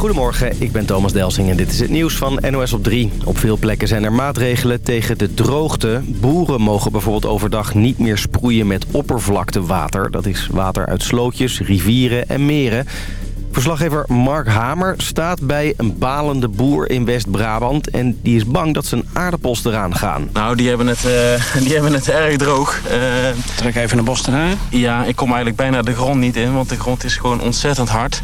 Goedemorgen, ik ben Thomas Delsing en dit is het nieuws van NOS op 3. Op veel plekken zijn er maatregelen tegen de droogte. Boeren mogen bijvoorbeeld overdag niet meer sproeien met oppervlaktewater. Dat is water uit slootjes, rivieren en meren. Verslaggever Mark Hamer staat bij een balende boer in West-Brabant... en die is bang dat zijn aardappels eraan gaan. Nou, die hebben het, uh, die hebben het erg droog. Uh, Trek even naar bos eraan. Ja, ik kom eigenlijk bijna de grond niet in, want de grond is gewoon ontzettend hard.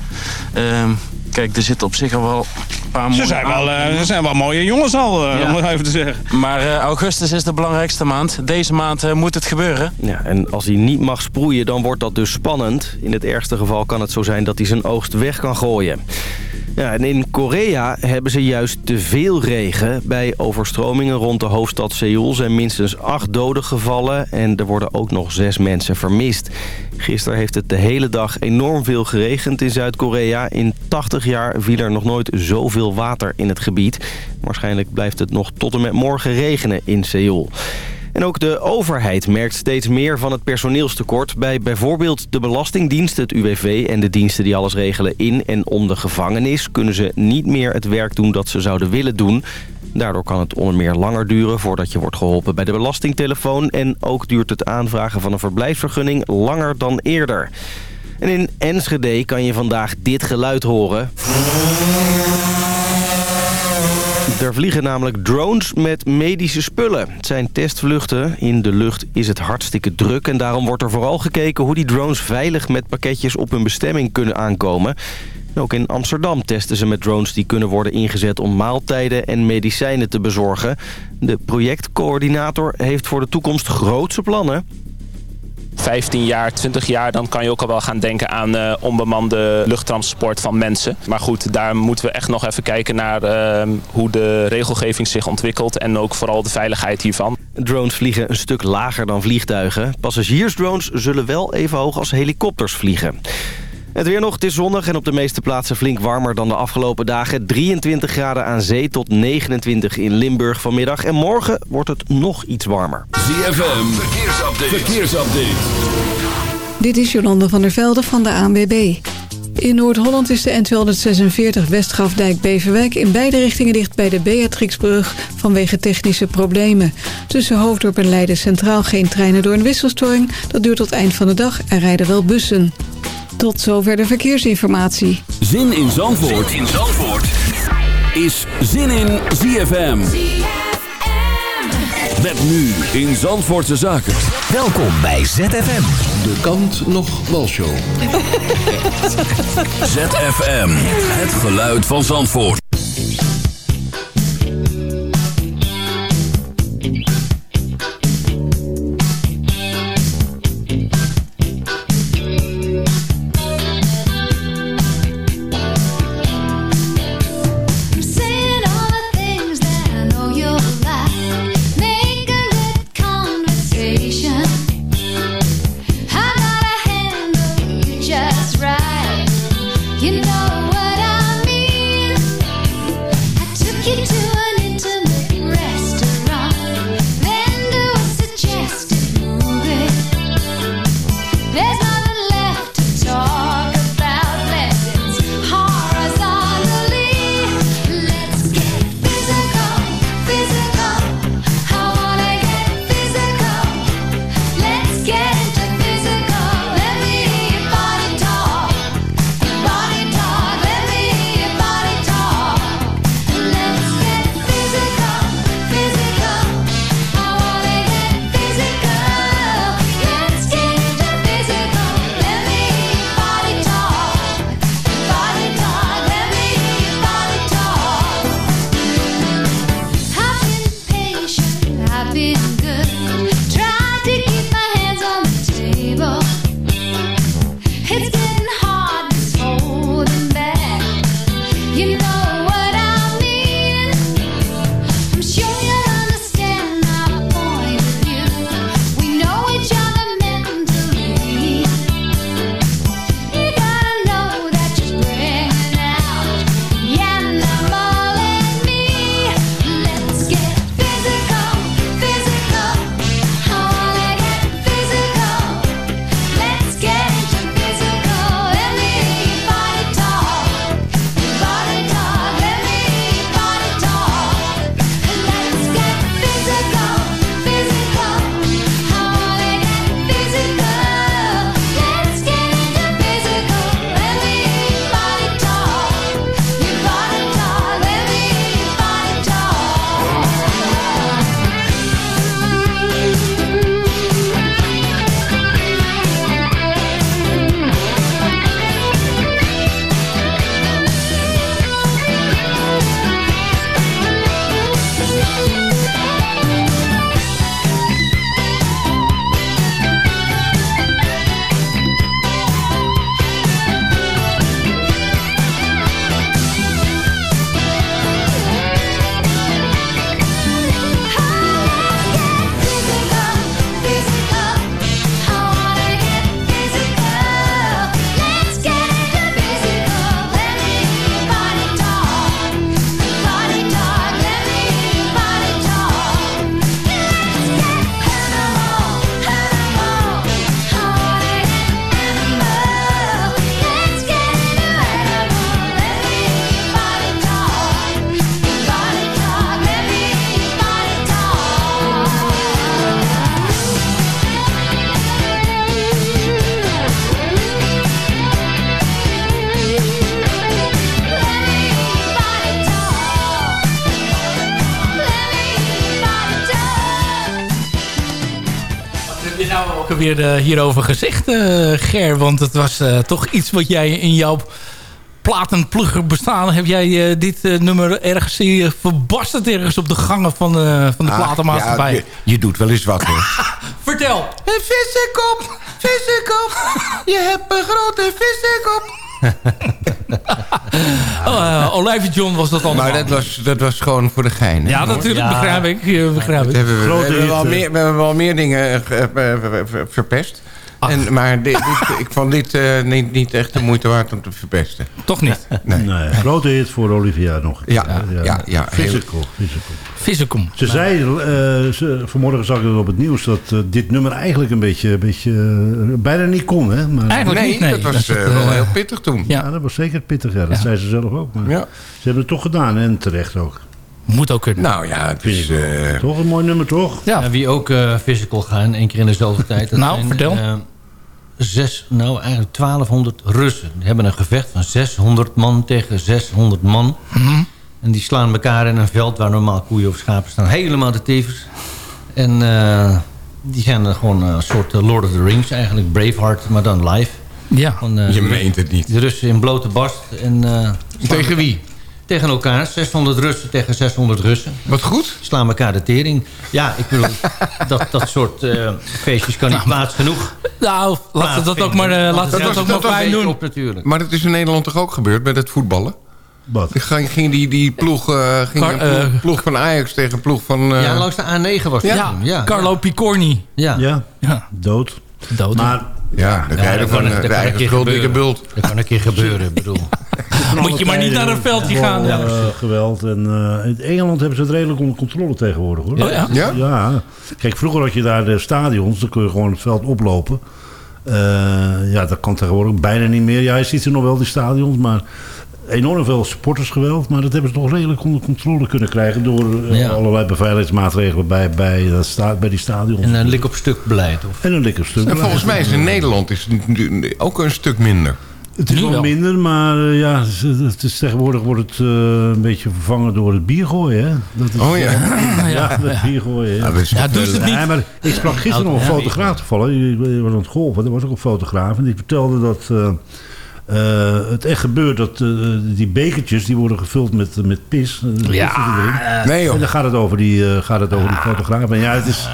Uh, kijk, er zitten op zich al wel een paar mooie... Ze zijn wel, uh, ze zijn wel mooie jongens al, uh, ja. om het even te zeggen. Maar uh, augustus is de belangrijkste maand. Deze maand moet het gebeuren. Ja, en als hij niet mag sproeien, dan wordt dat dus spannend. In het ergste geval kan het zo zijn dat hij zijn oogst weg kan gooien. Ja, en in Korea hebben ze juist te veel regen. Bij overstromingen rond de hoofdstad Seoul zijn minstens acht doden gevallen... en er worden ook nog zes mensen vermist. Gisteren heeft het de hele dag enorm veel geregend in Zuid-Korea. In 80 jaar viel er nog nooit zoveel water in het gebied. Waarschijnlijk blijft het nog tot en met morgen regenen in Seoul. En ook de overheid merkt steeds meer van het personeelstekort... bij bijvoorbeeld de Belastingdienst, het UWV en de diensten die alles regelen in en om de gevangenis... kunnen ze niet meer het werk doen dat ze zouden willen doen. Daardoor kan het onder meer langer duren voordat je wordt geholpen bij de belastingtelefoon... en ook duurt het aanvragen van een verblijfsvergunning langer dan eerder. En in Enschede kan je vandaag dit geluid horen... Er vliegen namelijk drones met medische spullen. Het zijn testvluchten. In de lucht is het hartstikke druk. En daarom wordt er vooral gekeken hoe die drones veilig met pakketjes op hun bestemming kunnen aankomen. Ook in Amsterdam testen ze met drones die kunnen worden ingezet om maaltijden en medicijnen te bezorgen. De projectcoördinator heeft voor de toekomst grootse plannen. 15 jaar, 20 jaar, dan kan je ook al wel gaan denken aan uh, onbemande luchttransport van mensen. Maar goed, daar moeten we echt nog even kijken naar uh, hoe de regelgeving zich ontwikkelt en ook vooral de veiligheid hiervan. Drones vliegen een stuk lager dan vliegtuigen. Passagiersdrones zullen wel even hoog als helikopters vliegen. Het weer nog, het is zonnig en op de meeste plaatsen flink warmer dan de afgelopen dagen. 23 graden aan zee tot 29 in Limburg vanmiddag. En morgen wordt het nog iets warmer. ZFM, verkeersupdate. verkeersupdate. Dit is Jolande van der Velde van de ANWB. In Noord-Holland is de N246 Westgrafdijk-Beverwijk in beide richtingen dicht bij de Beatrixbrug vanwege technische problemen. Tussen Hoofddorp en Leiden Centraal geen treinen door een wisselstoring. Dat duurt tot eind van de dag en rijden wel bussen. Tot zover de verkeersinformatie. Zin in Zandvoort, zin in Zandvoort. is Zin in ZFM. Met nu in Zandvoortse Zaken. Welkom bij ZFM. De kant nog show. ZFM, het geluid van Zandvoort. Eh, hierover gezegd, eh, Ger? Want het was eh, toch iets wat jij in jouw platenplugger bestaan... heb jij eh, dit eh, nummer ergens uh, verbasterd ergens op de gangen van, eh, van de Ah, platenmaatschappij. ja, je, je doet wel eens wat, hoor. Vertel. Een vissenkop, vissenkop, je hebt een grote vissenkop. oh, eh, Olijfje John was dat allemaal. Maar dat was, dat was gewoon voor de gein. hè, Ja, natuurlijk, begrijp ik. eh, begrijp ik. hebben we, hebben wel hit, meer, we hebben wel meer dingen eh, eh, eh. En, maar dit, dit- ik vond dit eh, niet, niet echt de moeite waard om te verpesten. Toch niet. Nee. Nee, grote hit voor Olivia nog. Ja, ja, ja, heel- Physical, physical. Vissenkom. Ze zei, eh, ze, vanmorgen zag ik het op het nieuws, dat eh, dit nummer eigenlijk een beetje, een beetje eh, bijna niet kon. Hè? Maar, Eigenlijk Nee, niet, nee. dat was Dat is eh, het, wel eh, heel pittig toen. ja. ja, dat was zeker pittig. Ja. Dat Ja. zei ze zelf ook. Maar Ja. Ze hebben het toch gedaan en terecht ook. Moet ook kunnen. Nou ja, het is... eh, Toch een mooi nummer, toch? Ja. Ja, wie ook eh, physical gaan, één keer in dezelfde tijd. dat Nou, zijn, vertel. eh, zes, nou eigenlijk 1200 Russen. Die hebben een gevecht van 600 man tegen 600 man. Mhm. En die slaan elkaar in een veld waar normaal koeien of schapen staan. Helemaal de tevens. En eh, die zijn er gewoon een soort eh, Lord of the Rings eigenlijk. Braveheart, maar dan live. Ja. Van, eh, je meent het niet. De Russen in blote barst. En, eh, Tegen wie? Tegen elkaar. 600 Russen tegen 600 Russen. Wat goed. Slaan elkaar de tering. Ja, ik bedoel, dat, dat soort eh, feestjes kan niet plaats genoeg. Nou, laten we dat ook maar, eh, laten we dat ook maar fijn doen. Op, natuurlijk. Maar dat is in Nederland toch ook gebeurd met het voetballen? Wat? Ging, ging die, die ploeg, eh, ging ploeg, ploeg van Ajax tegen ploeg van... eh, Ja, langs de A9 was Ja, toen. Ja, Carlo Picorni. Ja. Ja, Ja, dood. dood. Maar ja, dan krijg je dat van kan- eh, kan een eigen keer schuld, dikke bult. Dat kan een keer gebeuren, ik bedoel. Moet je maar niet naar een veldje gaan. Ja, Ja. geweld. En, eh, in Engeland hebben ze het redelijk onder controle tegenwoordig. Hoor. Oh ja? Ja? Ja. Kijk, vroeger had je daar de stadions. Dan kun je gewoon het veld oplopen. Eh, ja, dat kan tegenwoordig bijna niet meer. Ja, je ziet ze nog wel, die stadions. Maar enorm veel supportersgeweld. Maar dat hebben ze toch redelijk onder controle kunnen krijgen... door eh, Ja. allerlei beveiligingsmaatregelen bij, bij, dat sta, bij die stadions. En een lik op stuk beleid. Of, En een lekker stuk. En volgens mij is in Nederland is het ook een stuk minder. Het is wel, wel. minder, maar eh, ja, het is, het is, tegenwoordig wordt het eh, een beetje vervangen door het biergooien. Hè? Dat is, Oh ja. Ja, het biergooien. Ja. Ja, dat is Ja, doe ze het niet. Nee, maar ik sprak gisteren nog een fotograaf toevallig. Je was aan het golven, er was ook een fotograaf. En die vertelde dat eh, eh, het echt gebeurt dat eh, die bekertjes die worden gevuld met, met pis. Eh, Ja. Nee En dan gaat het over die, eh, gaat het over die fotograaf. En ja, het is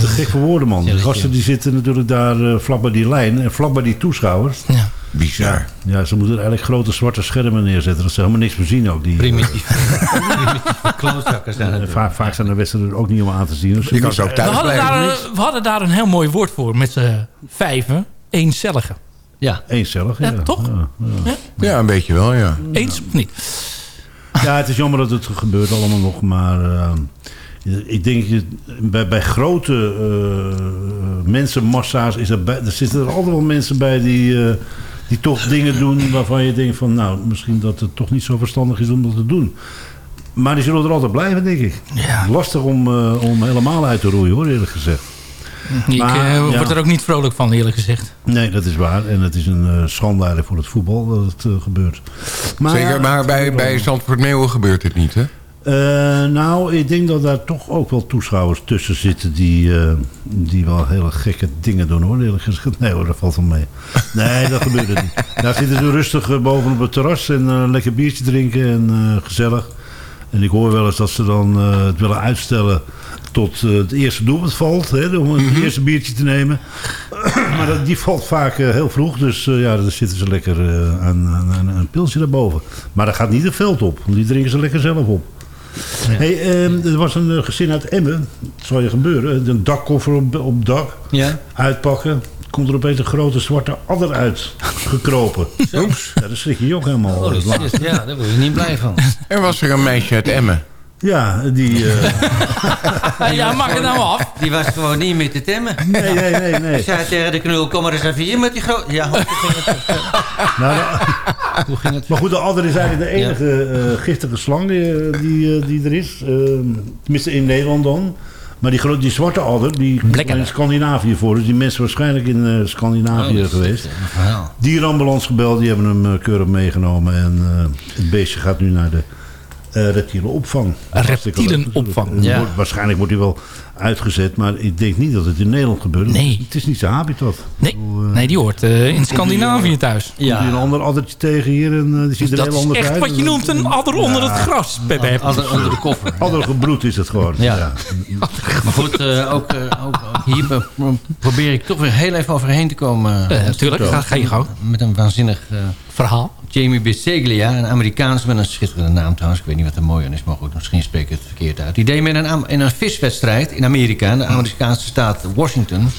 te gek voor woorden, man. De gasten die zitten natuurlijk daar eh, vlak bij die lijn en vlak bij die toeschouwers. Ja. Bizar. Ja, ze moeten eigenlijk grote zwarte schermen neerzetten. Dat ze helemaal niks meer zien ook. Die, primitief. primitieve klootzakken zijn Eh, het. vaak, vaak zijn de wedstrijden ook niet om aan te zien. Dus Je kan zo ook We thuis hadden, blijven. daar, een- we hadden daar een heel mooi woord voor met z'n vijven. Eencellige. Ja. Eencellig, ja. Ja, toch? Ja, ja. Ja, een beetje wel, ja. Eens of niet? Ja, het is jammer dat het gebeurt allemaal nog, maar eh, ik denk je- bij, bij grote eh, mensenmassa's is er, bij, er zitten er altijd wel mensen bij die, eh, die toch dingen doen waarvan je denkt van nou, misschien dat het toch niet zo verstandig is om dat te doen. Maar die zullen er altijd blijven, denk ik. Ja. Lastig om, eh, om helemaal uit te roeien, hoor, eerlijk gezegd. Ik Maar, eh, ja. word er ook niet vrolijk van, eerlijk gezegd. Nee, dat is waar. En het is een eh schande eigenlijk voor het voetbal dat het eh, gebeurt. Zeker, maar bij, bij Zandvoort Meeuwen gebeurt het niet, hè? Eh, nou, ik denk dat daar toch ook wel toeschouwers tussen zitten die, eh, die wel hele gekke dingen doen hoor. Eerlijk gezegd. Nee hoor, dat valt wel mee. Nee, dat gebeurt het niet. Daar zitten ze rustig boven op het terras en lekker biertje drinken en eh, gezellig. En ik hoor wel eens dat ze dan eh, het willen uitstellen tot eh, het eerste doelpunt valt. Hè, om het eerste biertje te nemen. maar dat, die valt vaak eh, heel vroeg. Dus eh, ja, dan zitten ze lekker eh, aan, aan, aan een pilsje daarboven. Maar dat gaat niet het veld op. want Die drinken ze lekker zelf op. Hey, ehm, er was een gezin uit Emmen. Dat zal je gebeuren. Een dakkoffer op, op dak. Ja. Uitpakken. Komt er opeens een grote zwarte adder uit. Gekropen. Oeps. Ja, daar schrik je je ook helemaal. Oh, dat is- ja, daar word je niet blij van. Er was er een meisje uit Emmen. Ja, die... eh, Ja, maak het nou af. Die was gewoon niet meer te temmen. nee, nee, nee. nee. Ik zei tegen de knul, kom maar eens even hier met die grote... Ja, hoe ging het? Nou, Hoe ging het? Maar goed, de adder is eigenlijk de enige eh, giftige slang die, eh, die, die er is. Ehm, tenminste in Nederland dan. Maar die, grote, die zwarte adder, die komt in Scandinavië voor. Dus die mensen waarschijnlijk in eh, Scandinavië Oh, geweest. Dierenambulance gebeld, die hebben hem keurig meegenomen. En eh, het beestje gaat nu naar de uh, reptielenopvang. Reptielenopvang, ja. Wordt, waarschijnlijk wordt hij wel uitgezet, maar ik denk niet dat het in Nederland gebeurt. Nee. Het is niet zijn habitat. Nee, uh, nee die hoort uh, in Scandinavië thuis. Ja. Komt een ander addertje tegen hier en die ziet er dat heel anders uit. Dat is echt wat je noemt een adder onder het gras, Pepe. Adder onder de koffer. Addergebroed is het gewoon. Ja. ja. maar goed, ook, ook, ook, hier probeer ik toch weer heel even overheen te komen. Natuurlijk, ga, ga je gang. Met een waanzinnig verhaal. Jamie Biseglia, een Amerikaans met een schitterende naam trouwens. Ik weet niet wat er mooi aan is, maar goed, misschien spreek ik het verkeerd uit. Die deed met een, in een viswedstrijd in Amerika, in de Amerikaanse staat Washington...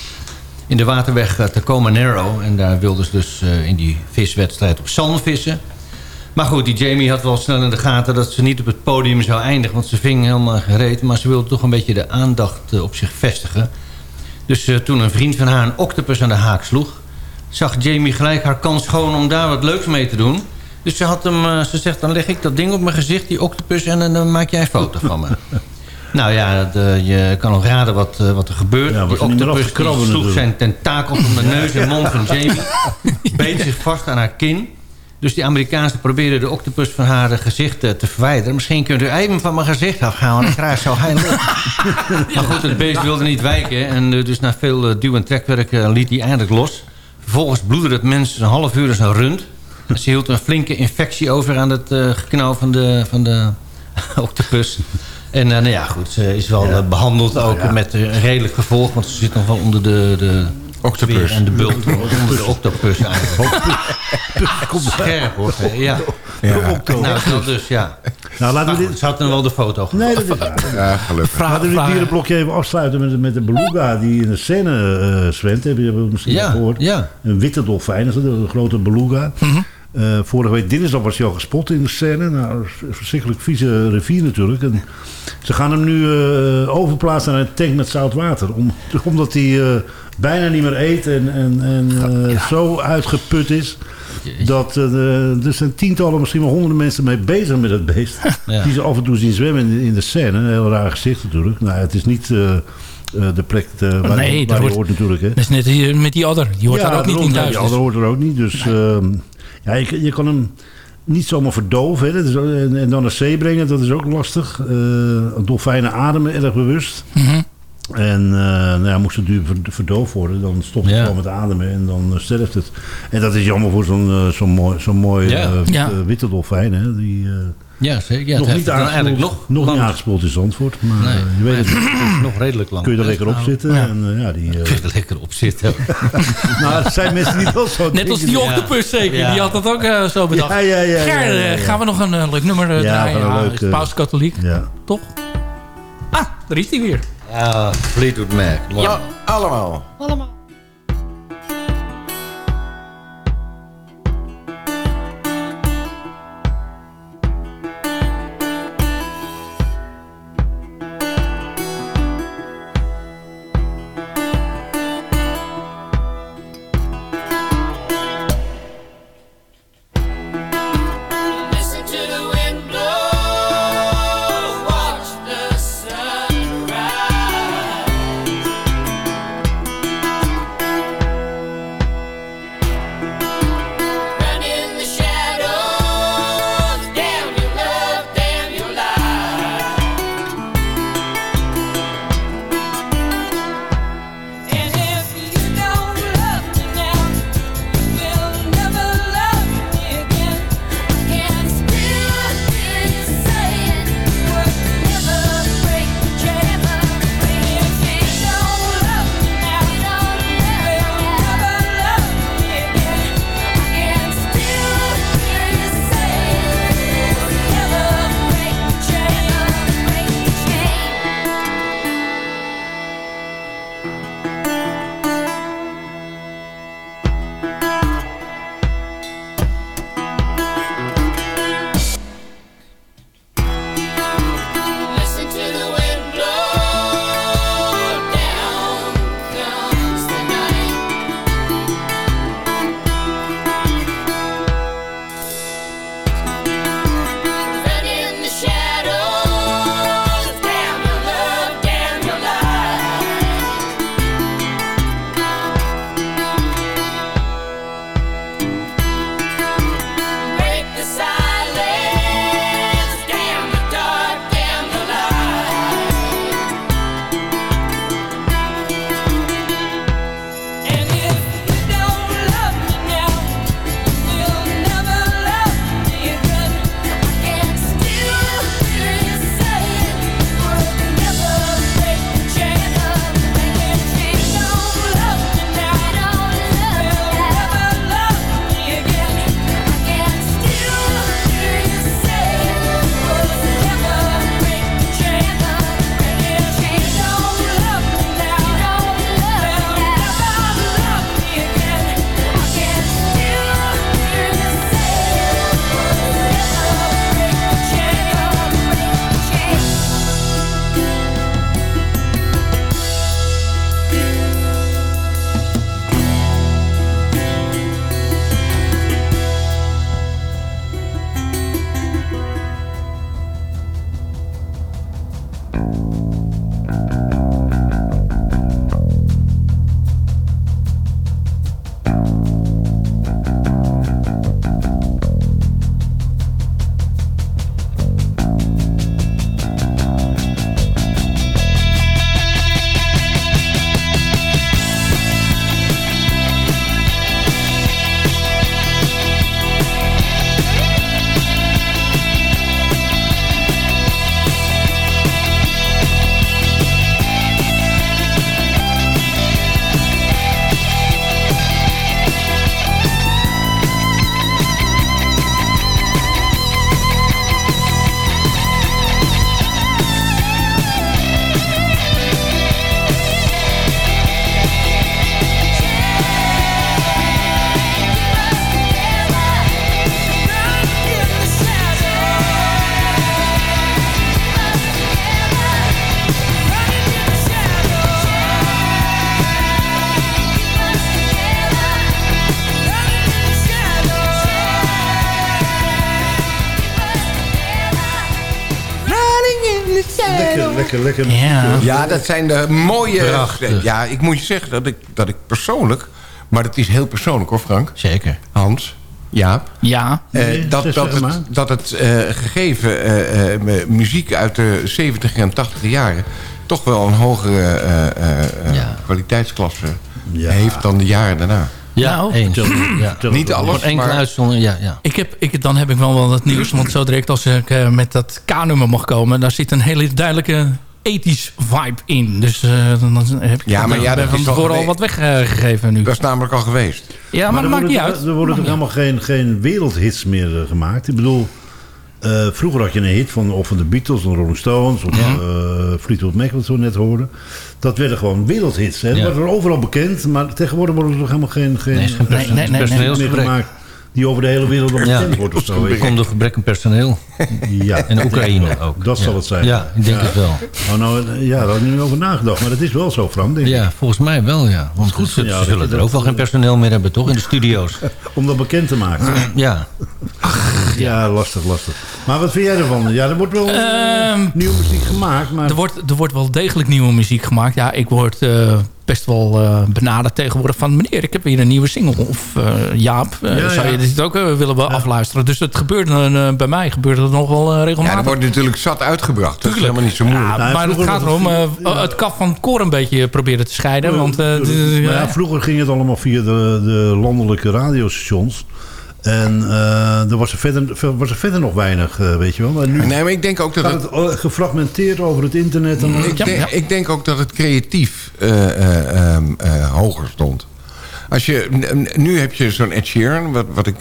in de waterweg Tacoma Narrow. En daar wilden ze dus uh, in die viswedstrijd op zalm vissen. Maar goed, die Jamie had wel snel in de gaten dat ze niet op het podium zou eindigen... want ze ving helemaal gereed, maar ze wilde toch een beetje de aandacht uh, op zich vestigen. Dus toen een vriend van haar een octopus aan de haak sloeg zag Jamie gelijk haar kans schoon om daar wat leuks mee te doen. Dus ze, had hem, ze zegt, dan leg ik dat ding op mijn gezicht, die octopus... en dan maak jij een foto van me. nou ja, de, je kan nog raden wat, wat er gebeurt. Ja, die octopus die sloeg zijn tentakels om de neus en mond van Jamie. beet zich vast aan haar kin. Dus die Amerikaanse probeerde de octopus van haar gezicht te verwijderen. Misschien kunt u even van mijn gezicht afgaan, want ik graag zou hij Maar goed, het beest wilde niet wijken. En dus na veel duw- en trekwerk liet hij eindelijk los... Vervolgens bloedde het mens een half uur als een rund. En ze hield een flinke infectie over aan het uh, geknauw van de, van de octopus. En uh, nou ja, goed, ze is wel ja. uh, behandeld ook ja. met een redelijk gevolg. Want ze zit nog wel onder de, de octopus. En de bult onder de octopus eigenlijk. Komt scherp hoor. Ja. ja. Nou, dat dus, ja. Nou, laten we dit... Ze hadden wel de foto Nee, dat is waar. Ja, gelukkig. Laten we dit dierenblokje even afsluiten met, met de beluga die in de scène uh, zwemt. Heb je misschien ja, al gehoord? Ja. Een witte dolfijn, dat is een grote beluga. Mm -hmm. uh, vorige week dinsdag was hij al gespot in de scène. Nou, een verschrikkelijk vieze rivier natuurlijk. En ze gaan hem nu uh, overplaatsen naar een tank met zout water. Om, omdat hij bijna niet meer eet en, en, en ja. zo uitgeput is... Dat, uh, er zijn tientallen, misschien wel honderden mensen mee bezig met het beest. Ja. Die ze af en toe zien zwemmen in de, in de scène. Een heel raar gezicht natuurlijk. Nou, het is niet uh, uh, de plek waar, nee, waar hoort, hoort natuurlijk. Hè. Dat is net hier met die adder. Die hoort ja, daar ook niet in thuis. Die adder hoort er ook niet. Dus nee. ja, je, je kan hem niet zomaar verdoven. Hè. Dat is, en, en dan naar zee brengen, dat is ook lastig. dolfijnen ademen erg bewust. Mm -hmm. En uh, nou ja, moest het duur verdoofd worden, dan stopt het ja. gewoon met ademen en dan uh, sterft het. En dat is jammer voor zo'n uh, zo mooi, zo mooi ja. ja. witte dolfijn. Hè, die, ja, zeker. Ja, nog niet eigenlijk nog, nog niet aangespoeld in Zandvoort. Maar nee, je weet het nog redelijk lang. Kun je er lekker op zitten. Ja. En, ja, die, Kun je er lekker op zitten. nou, dat zijn mensen die wel zo Net als die octopus zeker. Die had dat ook zo bedacht. Ja, ja, ja, Ger, gaan we nog een leuk nummer draaien? Ja, leuk, Paus Katholiek. Ja. Toch? Ah, daar is hij weer. Ja, Fleetwood Mac. Ja, allemaal. Allemaal. Lekker, lekker, lekker. Ja. Ja, dat zijn de mooie... Prachtig. Ja, ik moet je zeggen dat ik, dat ik persoonlijk... Maar dat is heel persoonlijk hoor, Frank. Zeker. Hans, Jaap. Ja. Eh, dat, dat het, dat het eh, gegeven eh, eh, mu- muziek uit de 70 en 80 jaren... toch wel een hogere eh, eh, eh, Ja. kwaliteitsklasse Ja. heeft dan de jaren daarna. Ja, Nou, eens. Ja. Niet alles, Voor enkele maar- uitzonderingen, ja, ja. Ik heb, ik, dan heb ik wel wel het nieuws. Want zo direct als ik eh, met dat K-nummer mag komen... daar zit een hele duidelijke ethisch vibe in. Dus eh, dan heb ik Ja, maar ja, dat van is al tevoren al wat weggegeven nu. Dat is namelijk al geweest. Ja, maar, er dat maakt niet worden- uit. Er worden toch helemaal geen, geen wereldhits meer eh, gemaakt. Ik bedoel, eh, vroeger had je een hit van, of van de Beatles, of de Rolling Stones, of Ja. eh, Fleetwood Mac, wat we net hoorden. Dat werden gewoon wereldhits. Hè. Ja. Dat waren er overal bekend, maar tegenwoordig worden er toch helemaal geen, geen, Nee, geen eh, Nee, nee, nee, nee. meer personeelsgebrek. Die over de hele wereld Ja. bekend wordt of zo. komt door gebrek aan personeel. Ja. En Oekraïne ook. Dat zal het zijn. Ja, ik denk het wel. Oh, nou, eh, ja, daar had ik niet over nagedacht. Maar dat is wel zo, Frank, denk ik. Ja, volgens mij wel, ja. Want goed ze, zullen er ook wel geen personeel meer hebben, toch? In de studio's. Om dat bekend te maken. Ja. Ja, lastig, lastig. Maar wat vind jij ervan? Ja, er wordt wel eh, Ehm, nieuwe muziek gemaakt, maar... Er wordt, er wordt wel degelijk nieuwe muziek gemaakt. Ja, ik word eh, best wel eh, benaderd tegenwoordig van... meneer, ik heb weer een nieuwe single. Of eh, Jaap, eh, Ja, zou ja. je dit ook willen we afluisteren? Dus het gebeurt eh, bij mij gebeurt het nog wel eh, Ja, regelmatig. er wordt natuurlijk zat uitgebracht. Dat is helemaal niet zo moeilijk. Ja, Nou, maar het gaat het erom eh, het kaf van koor een beetje proberen te scheiden. Want eh, vroeger ging het allemaal via de, de landelijke radiostations. En eh, er was er, verder, was er verder nog weinig, eh, weet je wel. Maar nu Nee, maar ik denk ook dat het... het eh, gefragmenteerd over het internet. En Ik, Ja, denk, ja. ik denk ook dat het creatief eh, eh, ehm, eh, hoger stond. Als je, nu heb je zo'n Ed Sheeran, wat, wat ik,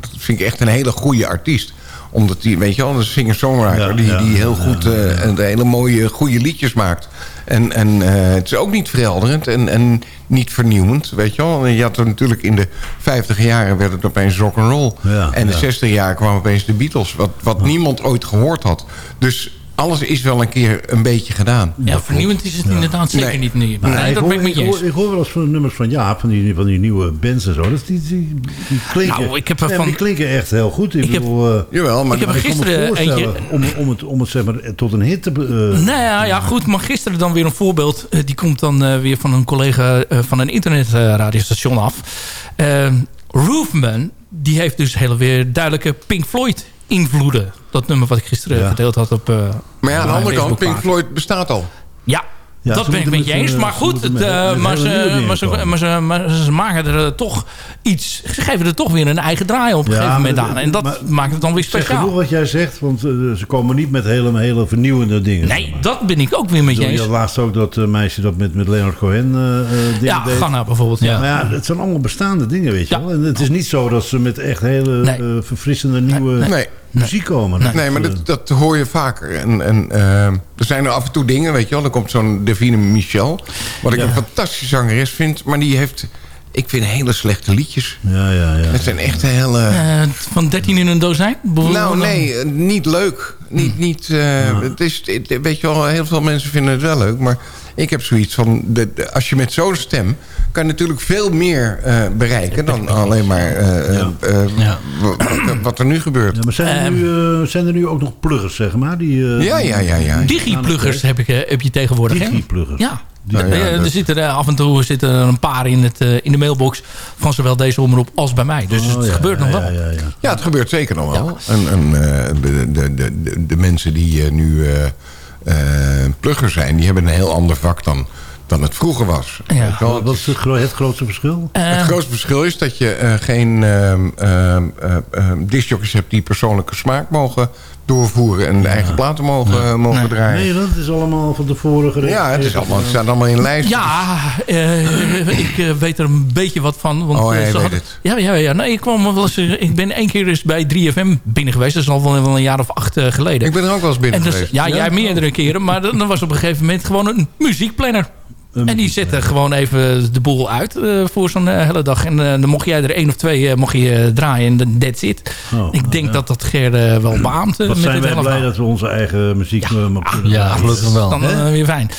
dat vind ik echt een hele goede artiest. Omdat die, weet je wel, een singer-songwriter Ja, die, ja, die heel goed eh, en hele mooie, goede liedjes maakt. En, en eh, het is ook niet verhelderend en, en niet vernieuwend, weet je wel. En Je had er natuurlijk in de 50 jaren werd het opeens rock'n'roll. Ja, en de ja. 60 jaar kwamen opeens de Beatles, wat, wat niemand ooit gehoord had. Dus alles is wel een keer een beetje gedaan. ja, vernieuwend is het inderdaad zeker Nee. niet. Nee, Maar nee, ik, dat hoor, ik met je ik, eens. hoor, ik hoor wel eens van de nummers van Jaap, van die, van die nieuwe bands en zo. Dat die, die, die, klinken, Nou, ik heb Nee, maar van- die klinken echt heel goed. Ik, Ik heb- bedoel, eh, Jawel, maar Ik heb er ik kan me gisteren voorstellen, eentje... om, om het, om het zeg maar, tot een hit te... eh, Nou ja, ja, goed. Maar gisteren dan weer een voorbeeld. Eh, die komt dan eh, weer van een collega eh, van een internetradiostation af. Roofman, die heeft dus hele weer duidelijke Pink Floyd invloeden. Dat nummer wat ik gisteren Ja. gedeeld had op... eh, Maar ja, aan de andere kant, Pink. Floyd bestaat al. Ja, Ja, dat ben ik met je eens. Maar goed, eh, ze, nieuwe dingen maar, ze, komen. maar, ze, maar ze maken er eh, toch iets... Ze geven er toch weer een eigen draai op een Ja, gegeven moment aan. En dat maar- maakt het dan weer Zeg genoeg speciaal. wat jij zegt, want eh, ze komen niet met hele, hele vernieuwende dingen. Nee, dat ben ik ook weer met je Je eens. had laatst ook dat meisje dat met, met Leonard Cohen eh eh, dingen Ja, deed. Ganna bijvoorbeeld. Ja. Maar ja, het zijn allemaal bestaande dingen, weet je Ja. wel. En het is niet zo dat ze met echt hele Nee. eh, verfrissende nieuwe Nee, muziek komen. nee maar eh, dat, dat hoor je vaker. En, en eh, er zijn er af en toe dingen, weet je wel. Dan komt zo'n Davine Michel. Wat ik Ja. een fantastische zangeres vind. Maar die heeft, ik vind, hele slechte liedjes. Ja, ja, ja. Het zijn echt hele... Eh, van 13 in een dozijn? Nou, nee, eh, niet leuk. Niet, niet, eh, het is, het- weet je wel, heel veel mensen vinden het wel leuk. Maar ik heb zoiets van, de, de- als je met zo'n stem... kan je natuurlijk veel meer eh, bereiken dan alleen maar eh, Ja. eh, Ja. wat, er nu gebeurt. Ja, maar zijn er, nu, eh, zijn er nu ook nog pluggers, zeg maar? Die, eh, Ja, ja, ja, ja. Digi-pluggers heb, ik, heb je tegenwoordig. hè? Digi-pluggers. Ja. Nou ja, dat- Er zitten er af en toe zitten er een paar in, het, eh, in de mailbox van zowel deze omroep als bij mij. Dus Oh, het ja, gebeurt ja, nog wel. Ja, ja, ja. Ja, het gebeurt zeker nog wel. En, en eh, de, de, de, mensen die eh, nu plugger zijn... die hebben een heel ander vak dan, dan het vroeger was. Ja. Wel? Wat is het, gro- het grootste verschil? Eh, Het grootste verschil is dat je eh, geen ehm ehm eh, ehm, discjockeys hebt... die persoonlijke smaak mogen doorvoeren... en de eigen platen mogen, mogen draaien. Nee, dat is allemaal van tevoren geregeld. ja, het, is allemaal, het staat allemaal in lijsten. ja, eh, ik eh, weet er een beetje wat van. Want, Oh, eh, jij ze weet hadden- het. Ja, ja, ja. Nee, ik, kwam wel eens, eh, ik ben één keer eens bij 3FM binnen geweest. Dat is al wel wel een jaar of acht eh, geleden. Ik ben er ook wel eens binnen En dus, geweest. ja, jij meerdere keren. Maar dan was op een gegeven moment gewoon een muziekplanner. En die zetten gewoon even de boel uit uh, voor zo'n uh, hele dag. En uh, dan mocht jij er één of twee mocht je draaien en that's it. Oh, ik denk ja. dat dat Ger wel beaamt. Wat met zijn wij blij dat we onze eigen muziek ja. mogen Ja, gelukkig wel. Dan weer fijn.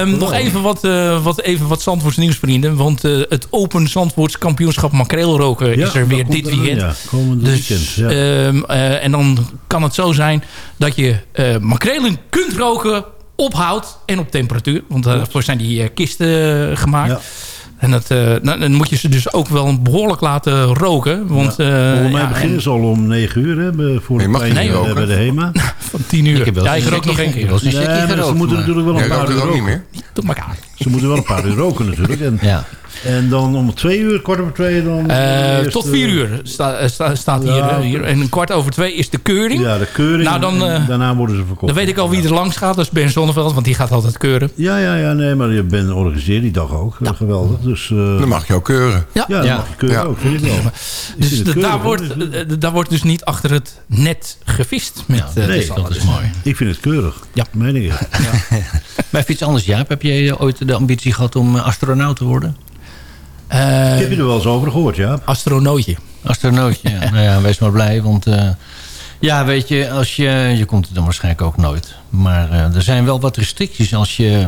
Um, nog even wat, wat, even wat Zandvoorts nieuws, vrienden. Want het Open Zandvoorts kampioenschap makreelroken is er weer dit weekend. Ja, komende dus, weekend. Um, en dan kan het zo zijn dat je makrelen kunt roken op hout en op temperatuur. Want daarvoor zijn die uh, kisten uh, gemaakt. Ja. En dat, uh, nou, dan moet je ze dus ook wel behoorlijk laten roken. Want, ja. Volgens mij beginnen ze al om 9 uur hè, voor de, nee, bij de HEMA. Van 10 uur. Ik heb wel ja, je rookt nog één keer. Nee, ze moeten natuurlijk wel een paar uur roken. Niet meer. Doe maar Ze moeten wel een paar uur roken natuurlijk. En, ja. En dan om twee uur, kwart over twee dan... Uh, tot vier uur sta, sta, staat hier, Ja. hier. En een kwart over twee is de keuring. Ja, de keuring. Nou, dan, uh, daarna worden ze verkocht. Dan weet ik al wie er langs gaat. Dat is Ben Zonneveld, want die gaat altijd keuren. Ja, ja, ja. Nee, maar je bent organiseert die dag ook. Ja. Geweldig. Dus, uh, dan mag je ook keuren. Ja, ja dan mag je keuren Ja. ook. Vind ik wel. Dus de, keurig, daar, wordt, uh, daar wordt dus niet achter het net gevist. Met, nee, dat is Dus- mooi. Ik vind het keurig. Ja. Meen ik. Maar even iets anders, Jaap. Heb jij ooit de ambitie gehad om eh, astronaut te worden? Uh, Ik heb je er wel eens over gehoord, ja. astronootje. Astronautje, ja. nou ja, wees maar blij, want... eh, ja, weet je, als je, je komt er dan waarschijnlijk ook nooit. Maar eh, er zijn wel wat restricties als je,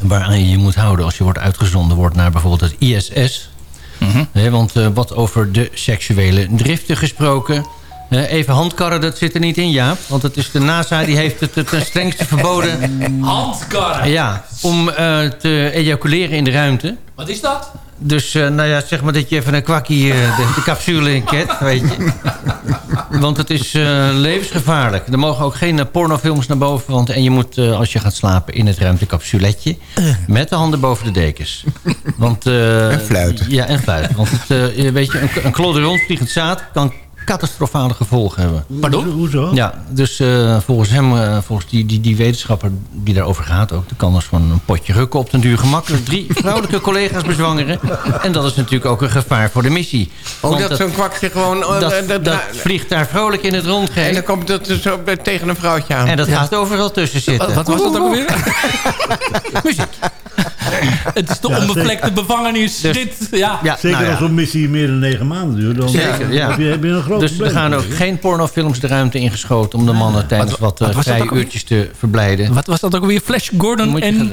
waaraan je je moet houden... als je wordt uitgezonden wordt naar bijvoorbeeld het ISS. Mhm. Hè, want eh, wat over de seksuele driften gesproken... Eh, even handkarren, dat zit er niet in, ja. Want het is de NASA, die heeft het ten strengste verboden... Handkarren. Ja, om eh, te ejaculeren in de ruimte. Wat is dat? Dus uh, nou ja, zeg maar dat je even een kwakkie uh, de, de, capsule in ket, weet je. Want het is uh, levensgevaarlijk. Er mogen ook geen pornofilms naar boven. Want, en je moet, als je gaat slapen, in het ruimtecapsuletje... met de handen boven de dekens. Want, en fluiten. Ja, en fluiten. Want het, weet je, een, een klodder rondvliegend zaad kan catastrofale gevolgen hebben. Pardon? Hoezo? Ja, dus uh, volgens hem, uh, volgens die, die, die wetenschapper die daarover gaat ook... dan kan er gewoon een potje rukken op den duur gemakkelijk... drie vrouwelijke collega's bezwangeren. En dat is natuurlijk ook een gevaar voor de missie. Ook oh, dat, dat zo'n kwakje gewoon... Uh, dat, dat, dat vliegt daar vrolijk in het rond. En dan komt dat zo tegen een vrouwtje aan. En dat ja. gaat overal tussen zitten. Wat, wat was dat ook alweer? Muziek. Het is de ja, onbevlekte bevangenis. Dus, dit, ja. ja zeker nou ja. als een missie meer dan negen maanden duurt. Dan zeker, ja. heb, je, heb je een groot dus probleem. er gaan ook geen pornofilms de ruimte ingeschoten... om de mannen tijdens wat, wat, wat vrije uurtjes te verblijden. Wat was dat ook weer? Flash Gordon en...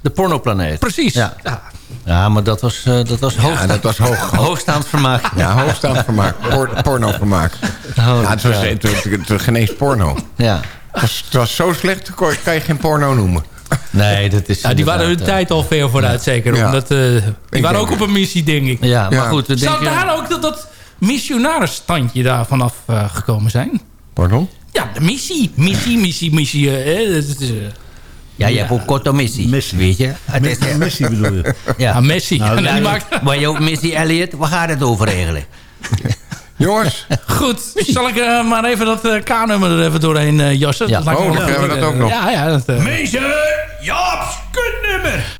De pornoplaneet. Precies. Ja. ja. Ja, maar dat was, uh, dat was, hoog, ja, dat was hoog, hoogstaand vermaak. Ja, hoogstaand vermaak. Por, porno vermaak. Oh, ja, het was, het, het, het, het geen eens porno. Ja. Het was, het was zo slecht, kan je geen porno noemen. Nee, dat is... Ja, die waren hun uh, tijd al ver vooruit, zeker. Omdat, uh, die waren ook op een missie, denk ik. Ja, maar ja. goed. Zou denk daar ook dat, dat missionarisstandje daar vanaf uh, gekomen zijn? Pardon? Ja, de missie. Missie, missie, missie. Uh, dat is, ja, je hebt ook korte missie, missie. weet je. Het is, uh, missie bedoel je? Ja, ah, Messi. Nou, nou, maakt... Maar je ook missie, Elliot? Waar gaat het over eigenlijk? Jongens. Goed, zal ik uh, maar even dat uh, K-nummer er even doorheen uh, jassen? Ja. Dat oh, dan hebben we dat ook nog. Ja, ja. Dat, Meester Jaap's kutnummer.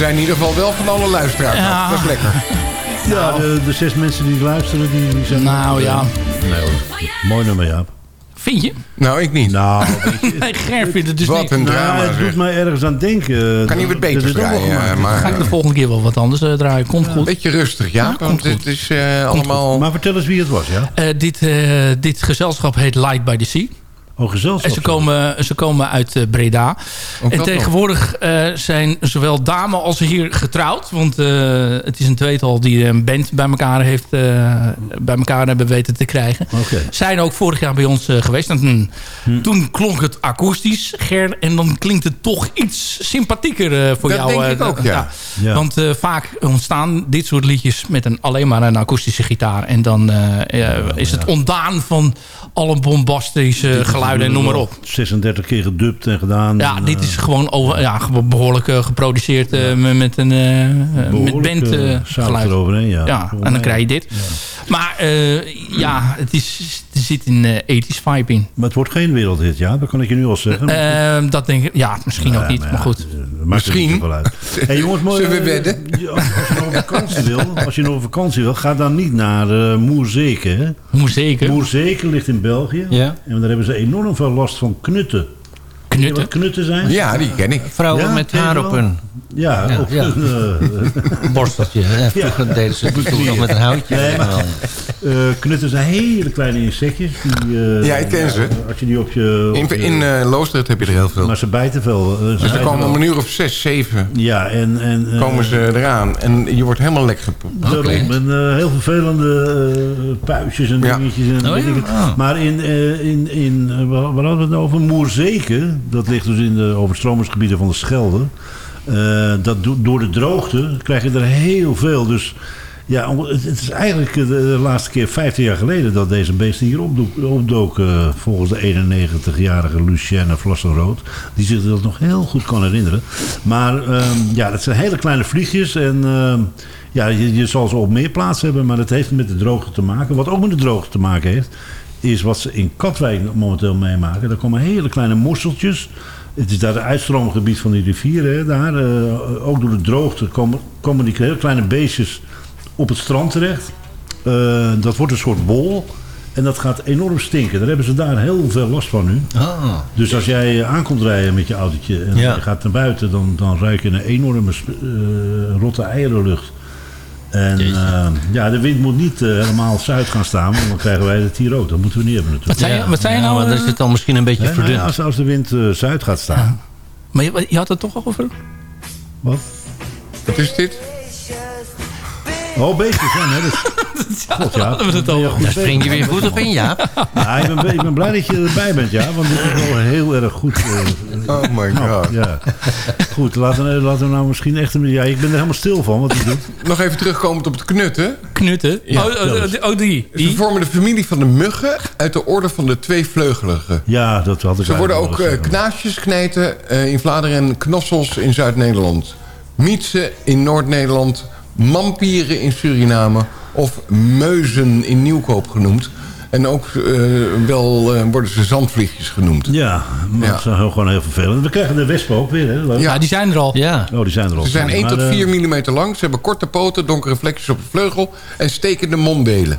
Zijn in ieder geval wel van alle luisteraars Ja. Dat is lekker. Ja, de, de zes mensen die luisteren, die, die zijn... Nou, ja. Nee. Mooi nummer, Jaap. Vind je? Nou, ik niet. Nou, Nee, Ger vindt het dus Wat niet. een nou, drama het zeg. doet mij ergens aan denken. Kan niet wat wel draaien, maar... Ga ik de volgende keer wel wat anders eh, draaien. Komt goed. beetje rustig, ja. Want het is eh, allemaal... Maar vertel eens wie het was, ja? Eh, dit, eh, dit gezelschap heet Light by the Sea. Oh, gezelschap. En ze komen, ze komen uit eh, Breda. Ook en dat tegenwoordig eh, zijn zowel dame als heer getrouwd. Want eh, het is een tweetal die een band bij elkaar, heeft, eh, bij elkaar hebben weten te krijgen. Zijn ook vorig jaar bij ons geweest. En toen, toen klonk het akoestisch, Ger. En dan klinkt het toch iets sympathieker voor Dat jou. denk eh, ik ook, ja. Ja. Want eh, vaak ontstaan dit soort liedjes met een, alleen maar een akoestische gitaar. En dan eh, ja, is het ontdaan van alle bombastische geluiden en noem maar op. 36 keer gedubt en gedaan. Ja, En, dit eh, is gewoon over, ja, behoorlijk eh, geproduceerd eh, met- een eh, eh, met band eh, eh, geluid. eroverheen, ja. Ja, en dan krijg je dit. Maar eh, ja, het is, er zit een eh 80s vibe in. Maar het wordt geen wereldhit, ja. Dat kan ik je nu al zeggen. Ehm, dat denk ik, ja, misschien ook Ja, niet, maar goed. dat maakt er Misschien. uit. Hey, jongens, mooi, Zullen we eh, wedden? ja, Als, als je nog op vakantie wil, als je nog op vakantie wil, ga dan niet naar uh, Moerzeke. hè. Hoe zeker? Moerzeke ligt in België. Ja. En daar hebben ze enorm veel last van knutten. Knutten. wat knutten zijn? Ja, die ken ik. Vrouwen Ja, met haar op hun Ja, Ja, op ja. hun, eh, borsteltje. Vroeger deden ze het nog met een houtje. Nee, maar- eh, knutten zijn hele kleine insectjes. Die, eh, Ja, ik ken ze. Als je die op je... In, op in eh Loosdrecht heb je er heel veel. maar ze bijten veel. ze Dus er komen om een uur of zes, zeven Ja, en... en eh, komen ze eraan. En je wordt helemaal lekker gepoept. Daarom, en eh, heel vervelende eh, puistjes en Ja. dingetjes. En Oh weet ja? ik het. Oh. Maar in, eh, in, in waar waar hadden we het nou over? Moerzeke, dat ligt dus in de overstromingsgebieden van de Schelde. Eh, dat do- door de droogte krijg je er heel veel. Dus ja, het, is eigenlijk de, de laatste keer 15 jaar geleden dat deze beesten hier opdoken. Volgens de 91-jarige Lucienne Vlassenrood. Die zich dat nog heel goed kan herinneren. Maar ehm, ja, dat zijn hele kleine vliegjes. En ehm, ja, je, je zal ze op meer plaatsen hebben. Maar dat heeft met de droogte te maken. Wat ook met de droogte te maken heeft. Is wat ze in Katwijk momenteel meemaken. Daar komen hele kleine mosseltjes. Het is daar het uitstroomgebied van die rivieren. Hè, daar, eh, ook door de droogte komen, komen die hele kleine beestjes op het strand terecht. Eh, dat wordt een soort bol. En dat gaat enorm stinken. Daar hebben ze daar heel veel last van nu. Ah. Dus als jij aankomt rijden met je autootje en Ja. je gaat naar buiten, dan, dan ruik je een enorme eh, rotte eierenlucht. En eh, ja, de wind moet niet eh, helemaal zuid gaan staan, want dan krijgen wij het hier ook. Dat moeten we niet hebben Wat natuurlijk. zei wat zei je Ja, nou? maar dan eh? is het dan misschien een beetje Hè, nou ja, als, als de wind eh, zuid gaat staan. Maar je, je had het toch over? Wat? Wat is dit? Oh, beestjes. Nee, dat, Ja. hadden we het al. Daar spring je weer goed op in, Jaap. Ja, ik, ben, ik ben blij dat je erbij bent, ja. Want dit is wel heel erg goed. eh, Oh my god. ja. Goed, laten we, laten we nou misschien echt... een- Ja, ik ben er helemaal stil van wat hij doet. Nog even terugkomend op het knutten. Knutten? Ja, oh, oh, oh, oh, die. Ze die. vormen de familie van de muggen uit de orde van de tweevleugeligen. Ja, dat had ik Ze worden ook eens knaasjes knijten eh, in Vlaanderen en knossels in Zuid-Nederland. Mietsen in Noord-Nederland, mampieren in Suriname of meuzen in Nieuwkoop genoemd. En ook eh, wel eh, worden ze zandvliegjes genoemd. Ja, maar Ja. het is gewoon heel vervelend. We krijgen de wespen ook weer, hè? Ja, die zijn er al. Ja. Oh, die zijn er al. Ze zijn 1 Maar, tot eh, 4 mm lang. Ze hebben korte poten, donkere vlekjes op de vleugel en stekende monddelen.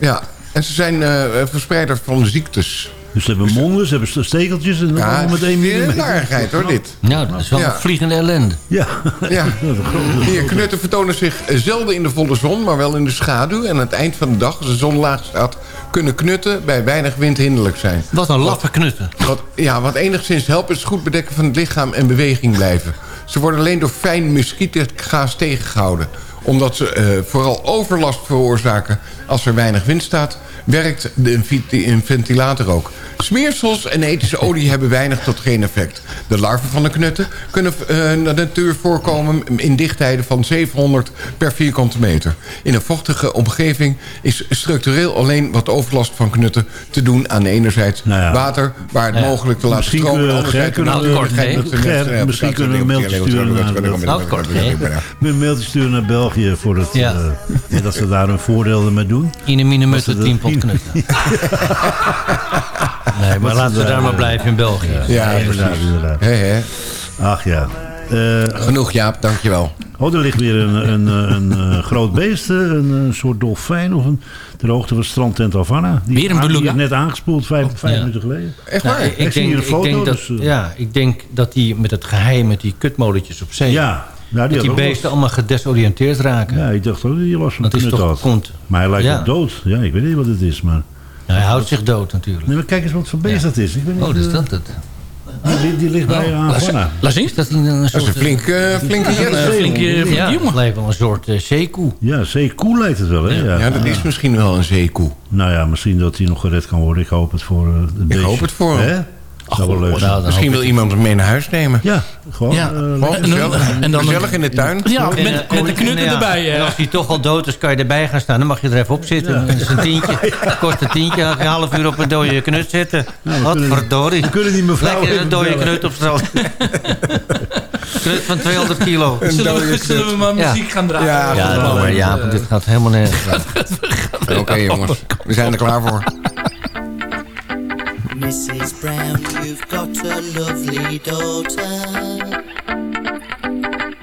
Ja, en ze zijn eh verspreider van ziektes. Dus ze hebben monden, ze hebben st- stekeltjes en dan Ja, allemaal met één weer een narigheid hoor, dit. Nou, dat is wel Ja. een vliegende ellende. Ja. Ja. Dat is een grote- Hier, knutten vertonen zich zelden in de volle zon, maar wel in de schaduw. En aan het eind van de dag, als de zon laag staat, kunnen knutten bij weinig wind hinderlijk zijn. Wat een laffe knutten. Wat, ja, wat enigszins helpt is het goed bedekken van het lichaam en beweging blijven. Ze worden alleen door fijn muskietgaas tegengehouden. Omdat ze eh, vooral overlast veroorzaken als er weinig wind staat... werkt de venti- een ventilator ook. Smeersels en ethische olie hebben weinig tot geen effect. De larven van de knutten kunnen eh, de natuur voorkomen... in dichtheden van 700 per vierkante meter. In een vochtige omgeving is structureel alleen wat overlast van knutten te doen... aan enerzijds Nou ja. water waar het Ja. mogelijk te laten Misschien stromen... een eh, misschien kunnen we een mailtje sturen naar- Nou, een België voor eh, dat ze daar hun voordeel mee doen. In een een- 10 pot knutten. Nee, maar laten we daar maar blijven in België. Ja, inderdaad. Ach ja. Genoeg Jaap, dankjewel. Oh, er ligt weer een, een, een, een groot beest, eh, een, een soort dolfijn of een, ter hoogte van het strandtent Havana. Die, Weer een die beluga? net aangespoeld, vijf, vijf Ja. minuten geleden. Echt Nou, waar? ik, Ik zie hier denk, ik, denk dat, dus, eh. ja, ik denk dat die met het geheim, met die kutmolletjes op zee... Ja, nou, die, dat die beesten allemaal gedesoriënteerd raken. Ja, ik dacht ook dat hij was van dat is toch had. Maar hij lijkt Ja. ook dood. Ja, ik weet niet wat het is, maar... Nou, hij houdt zich dood natuurlijk. Nee, maar kijk eens wat voor beest Ja. dat is. Ik weet niet, Oh, dus eh, dat het. Die, die, die ligt bij Oh, Havana. Laat zien. Is dat een Dat soort... is een flinke, flinke Dat is een flinke, flinke ja, jongen. het lijkt wel een soort eh, zeekoe. Ja, zeekoe lijkt het wel, hè? Ja. Ja, dat is misschien wel een zeekoe. Nou ja, misschien dat hij nog gered kan worden. Ik hoop het voor uh, het beestje. hoop het voor hem. Wel. Nou, Misschien wil iemand hem mee naar huis nemen. Ja, gewoon. Ja. eh, Gewoon En dan- gezellig, en dan- gezellig in de tuin. Ja, En, met, met de knutten ja, erbij. En eh. als hij toch al dood is, kan je erbij gaan staan. Dan mag je er even op zitten. Dat is een tientje. Kost een tientje. Dan ga je een half uur op een dode knut zitten. Nou, Wat kunnen- verdorie. we kunnen die mevrouw Lekker een dode bellen. knut op strand. knut van 200 kilo. Zullen we, zullen we maar Ja. muziek gaan draaien? Ja, Ja, nou, maar ja, want dit gaat helemaal nergens. Oké jongens, we zijn er klaar voor. Mrs. Brown, you've got a lovely daughter.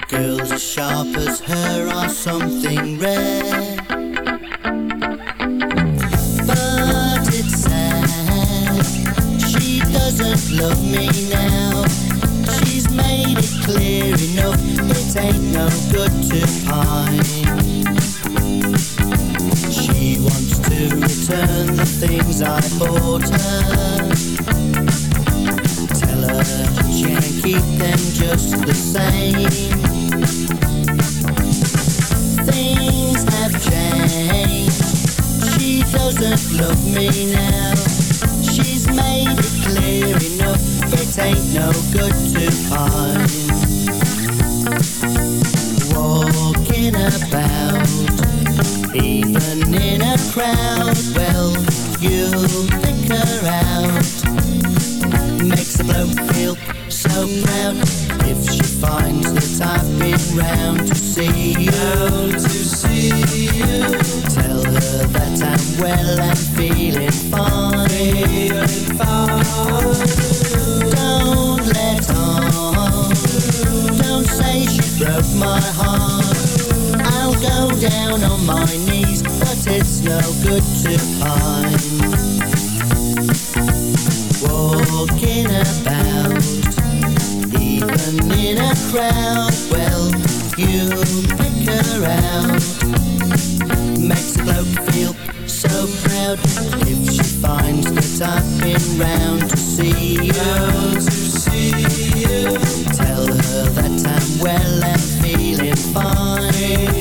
Girls as sharp as her are something rare. But it's sad, she doesn't love me now. She's made it clear enough, it ain't no good to hide. She wants to return the things I bought her. Tell her she can keep them just the same. Things have changed. She doesn't love me now. She's made it clear enough. It ain't no good to hide. Walking about even in a crowd, well, you'll pick her out. Makes a bloke feel so proud if she finds that I've been round to see you. to see you. Tell her that I'm well and. Feeling fine. Don't let on. Don't say she broke my heart. Go down on my knees, but it's no good to hide. Walking about, even in a crowd, well, you pick her out. Makes a bloke feel so proud if she finds that I've been round to see you. To see you. Tell her that I'm well and feeling fine.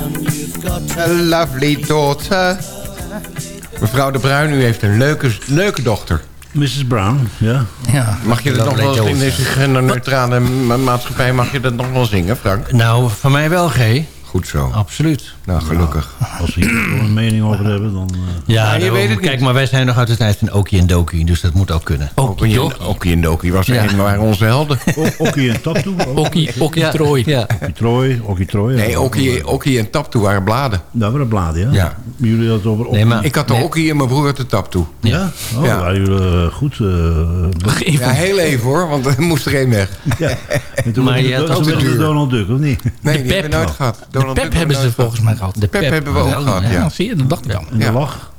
got a lovely daughter. Mevrouw de Bruin, u heeft een leuke, leuke dochter. Mrs. Brown, ja. Ja. Mag je dat nog wel in deze genderneutrale ma- maatschappij... mag je dat nog wel zingen, Frank? Nou, van mij wel, G. Goed zo. Absoluut. Nou, gelukkig. Als we hier een mening over hebben, dan... eh, Ja, je weet het Kijk, niet. maar wij zijn nog uit de tijd van Okie en Dokie, dus dat moet ook kunnen. Okie en, Okie en Dokie was Ja. een waren onze helden. O- Okkie en Taptoe. Okkie, Okkie Trooi. Ja. Okkie Trooi, Okkie Trooi. Nee, Okkie, Okkie en Taptoe waren bladen. Dat waren bladen, ja? Jullie hadden het over. Nee, maar- Ik had de Nee. Okkie en mijn broer had de Taptoe. Ja? Oh, Ja. waren jullie eh, goed... eh, Ja, heel even hoor, want er moest er één weg. ja. En toen Maar je had ook de. Donald Duck, of niet? Nee, De die hebben we Pep. nooit gehad. De pep Duck hebben ze volgens mij gehad. De Pep hebben we ook gehad, ja. zie je, dat dacht ik al. En de lach.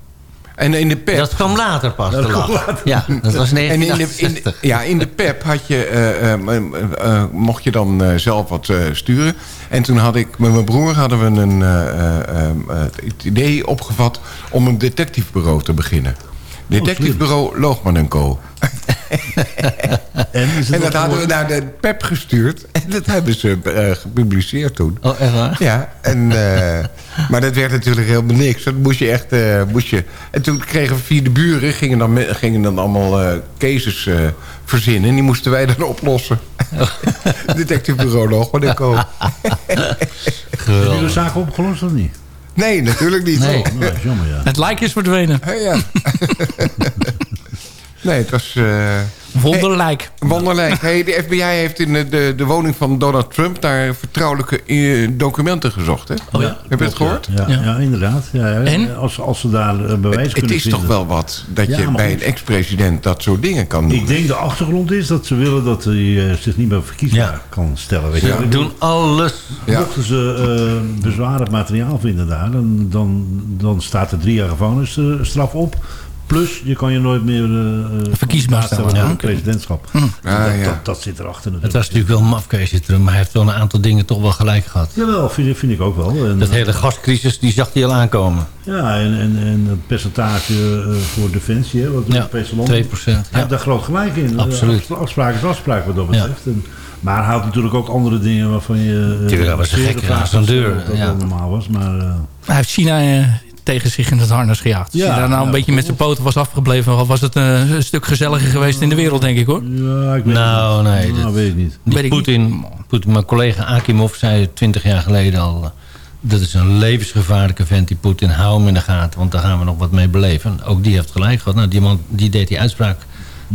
En in de Pep... Dat kwam later pas, Dat kwam later. Ja, dat was En in de, in, 1968. ja, in de PEP had je, eh, eh, eh, mocht je dan zelf wat sturen. En toen had ik met mijn broer hadden we een, het idee opgevat om een detectivebureau te beginnen. Detectivebureau Loogman Co. En, is En dat hadden we naar de PEP gestuurd. En dat hebben ze eh, gepubliceerd toen. Oh, echt waar? Ja, en, eh, maar dat werd natuurlijk helemaal niks. Dat moest je echt... eh, moest je, en toen kregen we via de buren... gingen dan, gingen dan allemaal eh, cases eh, verzinnen. En die moesten wij dan oplossen. Detectivebureau wat ik ook. Hebben jullie de zaak opgelost of niet? Nee, natuurlijk niet. Nee. Oh, jammer, ja. Het lijk is verdwenen. Ja. nee, het was... eh, Wonderlijk. Wonderlijk. Hey, de FBI heeft in de, de, woning van Donald Trump... daar vertrouwelijke eh, documenten gezocht, hè? Oh, ja. Heb je het gehoord? Ja, ja. Ja. inderdaad. Ja. En? Als, als ze daar eh, bewijs Het, het kunnen is vinden. toch wel wat dat Ja, je bij een ex-president dat soort dingen kan doen. Ik denk de achtergrond is dat ze willen dat hij eh, zich niet meer verkiesbaar Ja. kan stellen. Weet. We doen alles. Ja. Mochten ze eh, bezwaarlijk materiaal vinden daar, dan, dan, dan staat er drie jaar gevangenisstraf op. Plus, je kan je nooit meer eh, Verkiesbaar stellen. voor Ja. het presidentschap. Ah, dat, ja. dat, dat zit erachter Het was natuurlijk wel mafkees, Trump, maar hij heeft wel een aantal dingen toch wel gelijk gehad. Jawel, vind, ik- vind ik ook wel. En, Dat hele gascrisis, die zag hij al aankomen. Ja, en, en, en het percentage eh, voor defensie, hè, wat de Ja, Europese landen... 2%, Hij ja. heeft daar groot gelijk in. Absoluut. Eh, Afspraak is afspraak wat dat betreft. En, maar hij had natuurlijk ook andere dingen waarvan je... eh, Tuurlijk, hij was een zeer gek, de ja, vraag zo'n kan deur, Dat ja. normaal was, maar... eh, Hij heeft China eh, tegen zich in het harnas gejaagd. Als Ja, hij daar nou een ja, beetje met zijn poten was afgebleven... was het een stuk gezelliger geweest in de wereld, denk ik hoor. ja, ik weet Nou, nee. Nou, dat- weet ik niet. Die Weet ik Poetin, Poetin, mijn collega Akimov zei twintig jaar geleden al... eh, dat is een levensgevaarlijke vent, die Poetin. Hou hem in de gaten, want daar gaan we nog wat mee beleven. Ook die heeft gelijk gehad. Nou, die man die deed die uitspraak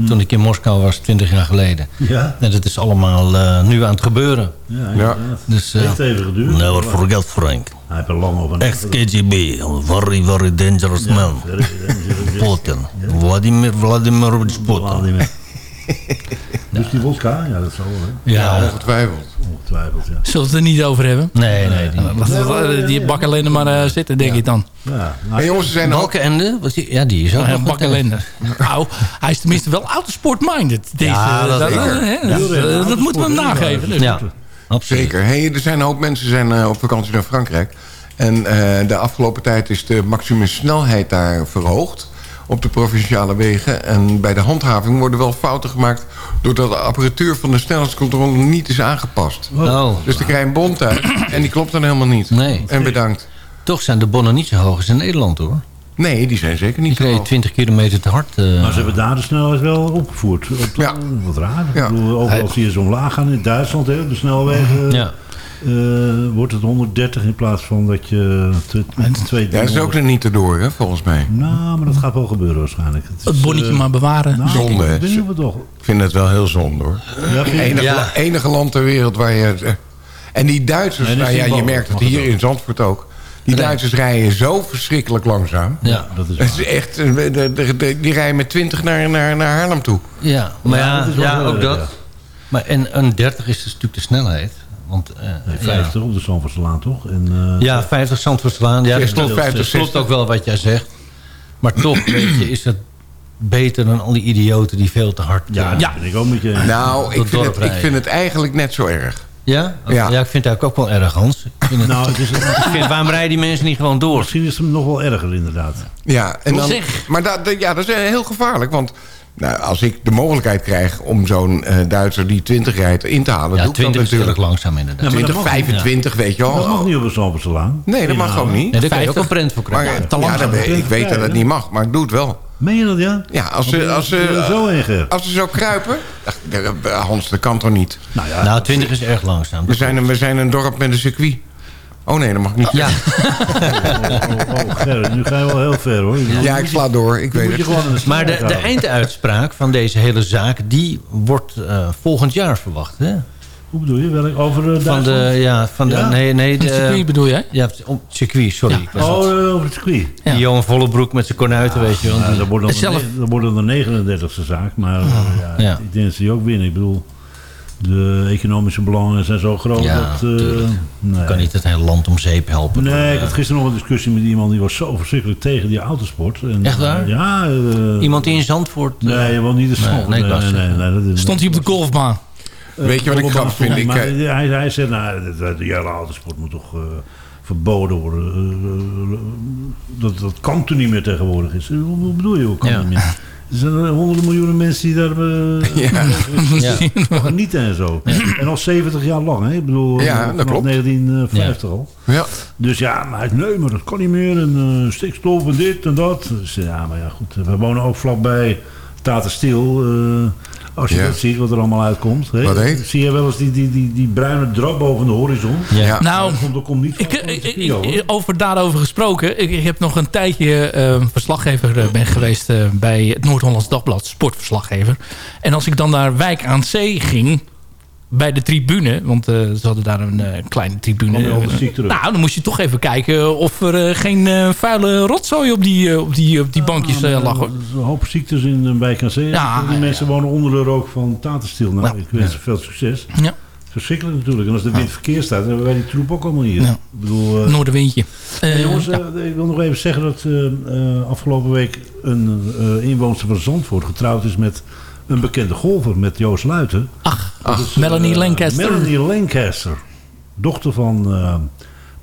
toen ik in Moskou was, twintig jaar geleden. Ja, En dat is allemaal eh, nu aan het gebeuren. ja. Dus, Het eh, heeft even geduurd. Never forget Frank. Hij heeft er lang over Echt KGB, a very, very dangerous man. Putin. Vladimir Vladimirovich Putin. Vladimir. Dus die wodka, ja, dat zal wel, hè. ja, Ongetwijfeld. Ongetwijfeld, ja. Zullen we het er niet over hebben? nee, nee. Die, die bak alleen maar eh, zitten, denk ik dan. Ja, nou, Hey, jongens, zijn ook... Welke ende? Was die- Ja, die is ook Een ellende. Nou, hij is tenminste wel autosport-minded. Deze, Ja, dat dat, dat, dat moeten we hem nageven. Dus. Ja, absoluut. Zeker. Hey, er zijn een hoop mensen zijn, eh, op vakantie naar Frankrijk. En eh, de afgelopen tijd is de maximumsnelheid daar verhoogd op de provinciale wegen. En bij de handhaving worden wel fouten gemaakt... doordat de apparatuur van de snelheidscontrole niet is aangepast. Oh, Dus dan krijg je een bon uit en die klopt dan helemaal niet. Nee. En bedankt. toch zijn de bonnen niet zo hoog als in Nederland, hoor. Nee, die zijn zeker niet reed hoog. 20 kilometer te hard. eh, Maar ze hebben daar de snelheid wel opgevoerd. Op, Ja. Wat raar. Ja. Ik bedoel, Overal zie je ze omlaag gaan. In Duitsland, hè, op de snelwegen, ja. eh, wordt het 130 in plaats van dat je tw- twee... Ja, dat is ook nog niet erdoor, hè, volgens mij. Nou, maar dat gaat wel gebeuren waarschijnlijk. Het, is, Het bonnetje eh, maar bewaren. nou, Zonde, het toch... Ik vind het wel heel zonde, hoor. Ja, Enige, Ja. enige land ter wereld waar je... eh, En die Duitsers, Nee, nou ja, je merkt het hier in Zandvoort ook. Die. Duitsers rijden zo verschrikkelijk langzaam. Ja. dat is Het waar. is echt, eh, de, de, de- die rijden met 20 naar, naar, naar Haarlem toe. Ja, maar Ja, ja, dat ja, ook dat. ja. Maar en een 30 is dus natuurlijk de snelheid. Want, eh, Nee, 50 op de Zandvoortslaan, toch? En, eh, ja. ja, 50 Zandvoortslaan. Ja, dat 60, klopt, 50, dat klopt 60. ook wel wat jij zegt. Maar toch, weet je, is het beter dan al die idioten die veel te hard... ja, dat vind ik ook met je. Nou, ik vind, het, ik rijden. vind het eigenlijk net zo erg. Ja? Ja. ja? ik vind het eigenlijk ook wel erg, Hans. Ik vind het, Nou, het is, ik vind, waarom rijden die mensen niet gewoon door? misschien is het nog wel erger, inderdaad. Ja, en dan, maar dat, ja, dat is heel gevaarlijk. Want nou, als ik de mogelijkheid krijg om zo'n eh, Duitser die 20 rijdt in te halen... Ja, doe ik dat 20 is erg natuurlijk. langzaam inderdaad. Ja, maar dat 20, mag niet. 25, weet je wel. Dat mag niet op de Zandvoortslaan. Nee, dat mag ook niet. Nee, daar kan je ook 50. een print voor Maar, krijgen. ja, weet- ik weet dat het niet mag, maar ik doe het wel. Meen je dat, ja? Ja, als ze, als ze, zo als ze zo kruipen... Ach, eh, Hans, dat kan toch niet? Nou ja, Nou, 20 is erg langzaam. We zijn, een, we zijn een dorp met een circuit. Oh nee, dat mag niet. Ja, oh, oh, Ger, nu ga je wel heel ver, hoor. Ja, ik sla door, ik weet het. maar de, de einduitspraak van deze hele zaak... die wordt eh, volgend jaar verwacht, hè? Hoe bedoel je? Welk, over uh, Van de, ja, van de, Ja? nee, nee, de, het circuit bedoel jij? ja, om het circuit, sorry. Ja. Oh, het. eh, over het circuit. Ja. Die jongen volle broek met zijn kornuiten, weet je Die- dat wordt dan, Zelf- de, dat wordt dan de 39 e zaak. Maar eh, ja, Ja. ik denk dat ze die ook winnen. Ik bedoel, de economische belangen zijn zo groot Ja, dat... eh, tuurlijk. nee. kan niet het hele land om zeep helpen. Nee, ik had eh, gisteren nog een discussie met iemand die was zo verschrikkelijk tegen die autosport. En, Echt waar? eh, ja. eh, Iemand die in Zandvoort... eh, Nee, je woont niet de Zandvoort. nee, nee, nee, Stond hij op de golfbaan? Weet je wat ik grappig vind? Ik, maar eh, hij, hij zei, nou, de, de hele autosport moet toch... eh, verboden worden. Eh, eh, dat, dat kan toen niet meer tegenwoordig is. Hoe hoe bedoel je, hoe kan Ja. niet meer? Er zijn eh, honderden miljoenen mensen die daar eh, Ja. genieten en zo. En al 70 jaar lang, hè? Ik bedoel, Ja, eh, dat vanaf klopt. 1950 al. Ja. Dus ja, maar hij zei, nee, maar dat kan niet meer. En eh, stikstof en dit en dat. Dus ja, maar ja, goed. We wonen ook vlakbij Tatenstiel. eh als je Ja. dat ziet, wat er allemaal uitkomt. Hè? Wat heet? Zie je wel eens die, die, die, die bruine drap boven de horizon? Ja. Nou, Dat komt, dat komt niet van, Ik, over daarover gesproken. Ik, ik heb nog een tijdje eh, verslaggever eh, ben geweest eh, bij het Noord-Hollands Dagblad. Sportverslaggever. En als ik dan naar Wijk aan Zee ging. Bij de tribune. Want eh, ze hadden daar een eh, kleine tribune. Nou, dan moest je toch even kijken of er eh, geen vuile rotzooi op die, op die, op die bankjes eh, lag. hoor. Er een hoop ziektes in de wijk aan Zee. Ja, die mensen wonen onder de rook van Tatenstiel. Nou, Nou, ik wens ze veel succes. Ja. Verschrikkelijk natuurlijk. En als de wind verkeerd staat, dan hebben wij die troep ook allemaal hier. Ja. Ik bedoel, Noorderwindje. Hey, jongens, ja. ik wil nog even zeggen dat afgelopen week een inwoonster van Zandvoort getrouwd is met een bekende golfer, met Joost Luiten. Ach, is, Melanie eh, Lancaster. Melanie Lancaster. Dochter van eh,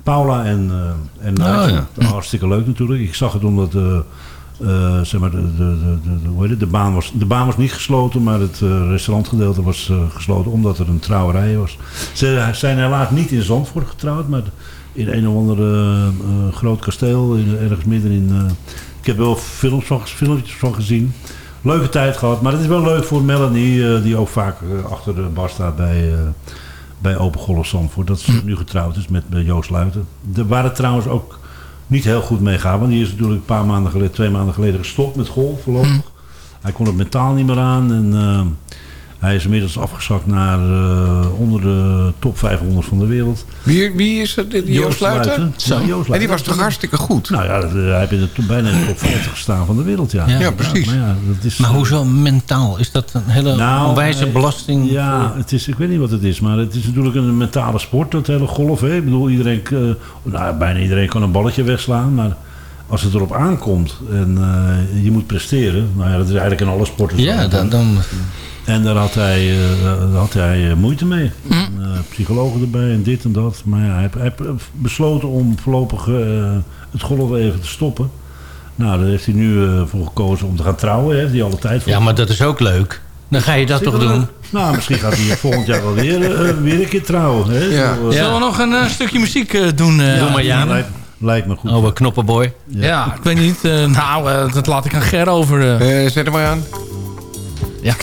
Paula en, eh en Oh, Nigel. ja. Hartstikke leuk natuurlijk. Ik zag het omdat eh, eh, zeg maar de, de, de, de, de- hoe heet het? De, baan was, de baan was niet gesloten, maar het eh, restaurantgedeelte was gesloten omdat er een trouwerij was. Ze zijn helaas niet in Zandvoort getrouwd, maar in een of ander groot kasteel, in, ergens midden in... eh, ik heb wel films van, filmpjes van gezien. Leuke tijd gehad, maar het is wel leuk voor Melanie, eh, die ook vaak eh, achter de bar staat bij, eh, bij Open Golf Zandvoort. Dat ze nu getrouwd is met Joost Luiten. Er waren trouwens ook niet heel goed mee gaan, want die is natuurlijk een paar maanden geleden, twee maanden geleden gestopt met golf voorlopig. Hij kon het mentaal niet meer aan en eh, hij is inmiddels afgezakt naar eh, onder de top 500 van de wereld. Wie, wie is dat? Die Joost Luiten? Joost En die was toch hartstikke goed? Nou ja, eh, hij heeft in de, bijna in de top 50 gestaan van de wereld, ja. Ja, Ja, precies. Maar, ja, dat is, Maar eh, hoezo mentaal? Is dat een hele Nou, onwijze hij- belasting? Ja, het is, ik weet niet wat het is, maar het is natuurlijk een mentale sport, dat hele golf. Hè? Ik bedoel, iedereen, eh, nou, bijna iedereen kan een balletje wegslaan, maar als het erop aankomt en eh, je moet presteren, nou ja, dat is eigenlijk in alle sporten zo. Ja, dan, dan, En daar had hij, eh, daar had hij eh, moeite mee. Eh, psychologen erbij en dit en dat. Maar ja, hij heeft, hij heeft besloten om voorlopig eh, het golf even te stoppen. Nou, daar heeft hij nu eh, voor gekozen om te gaan trouwen. Hè? Heeft hij alle tijd voor. ja, maar dat is ook leuk. Dan ga je dat toch doen? Nou, misschien gaat hij volgend jaar wel weer, weer een keer trouwen. Hè? Ja. Zullen we nog een stukje muziek eh, doen? eh, Jan. Lijkt, me goed. Oh, een knoppenboy. Ja, ik weet niet. eh, nou, eh, dat laat ik aan Ger over. eh. Eh, zet hem maar aan. ja.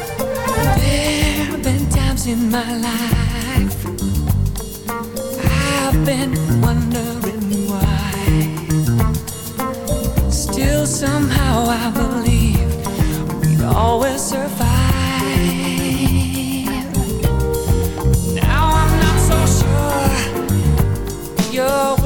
There have been times in my life I've been wondering why. Still, somehow, I believe we'd always survive. Now I'm not so sure you're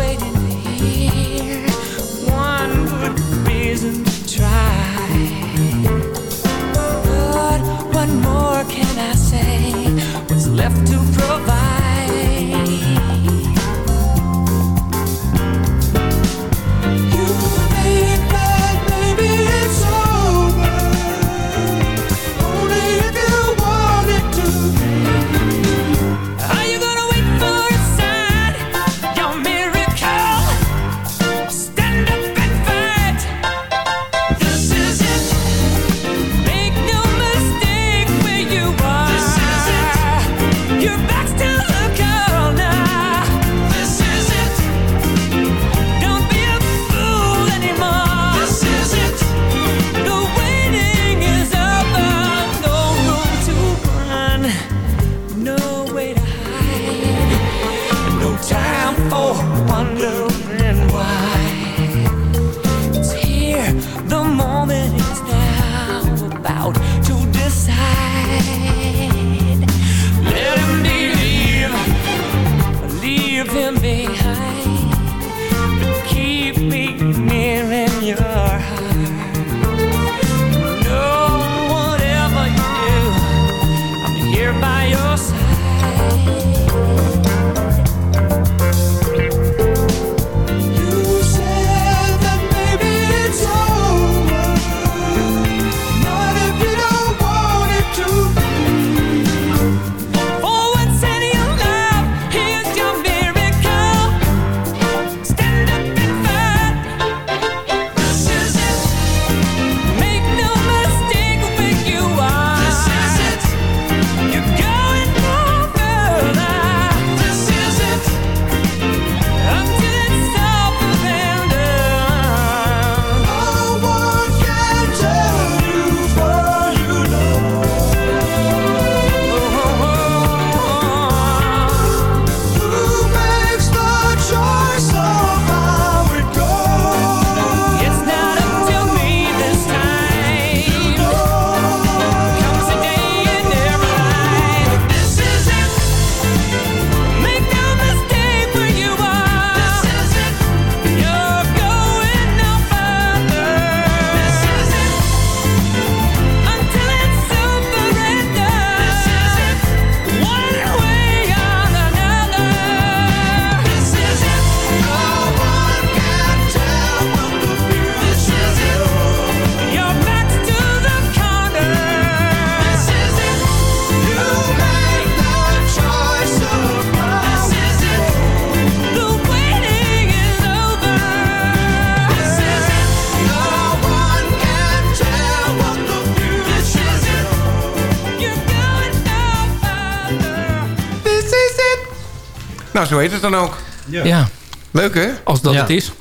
Zo heet het dan ook. Ja. Leuk, hè? Als dat Ja. het is.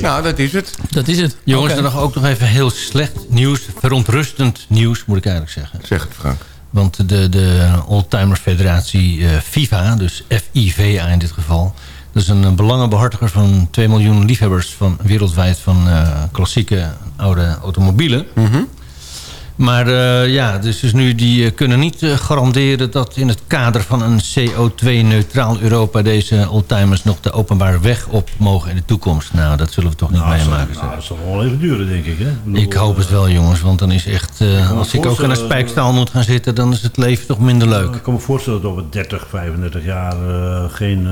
Nou, dat is het. Dat is het. Jongens, er nog ook nog even heel slecht nieuws. Verontrustend nieuws, moet ik eigenlijk zeggen. Zeg het, Frank. Want de, de Oldtimers Federatie eh, FIFA, dus FIVA in dit geval... dat is een eh, belangenbehartiger van 2 miljoen liefhebbers van, wereldwijd... van eh, klassieke oude automobielen. Maar eh, ja, dus, dus nu die eh, kunnen niet eh, garanderen dat in het kader van een CO2-neutraal Europa... deze oldtimers nog de openbare weg op mogen in de toekomst. Nou, dat zullen we toch niet meemaken. Nou, dat zal wel even duren, denk ik. Hè? bedoel, Ik hoop het wel, jongens. Want dan is echt... als ik ook aan een spijkstaal moet gaan zitten... dan is het leven toch minder leuk. Ik kan me voorstellen dat over 30, 35 jaar geen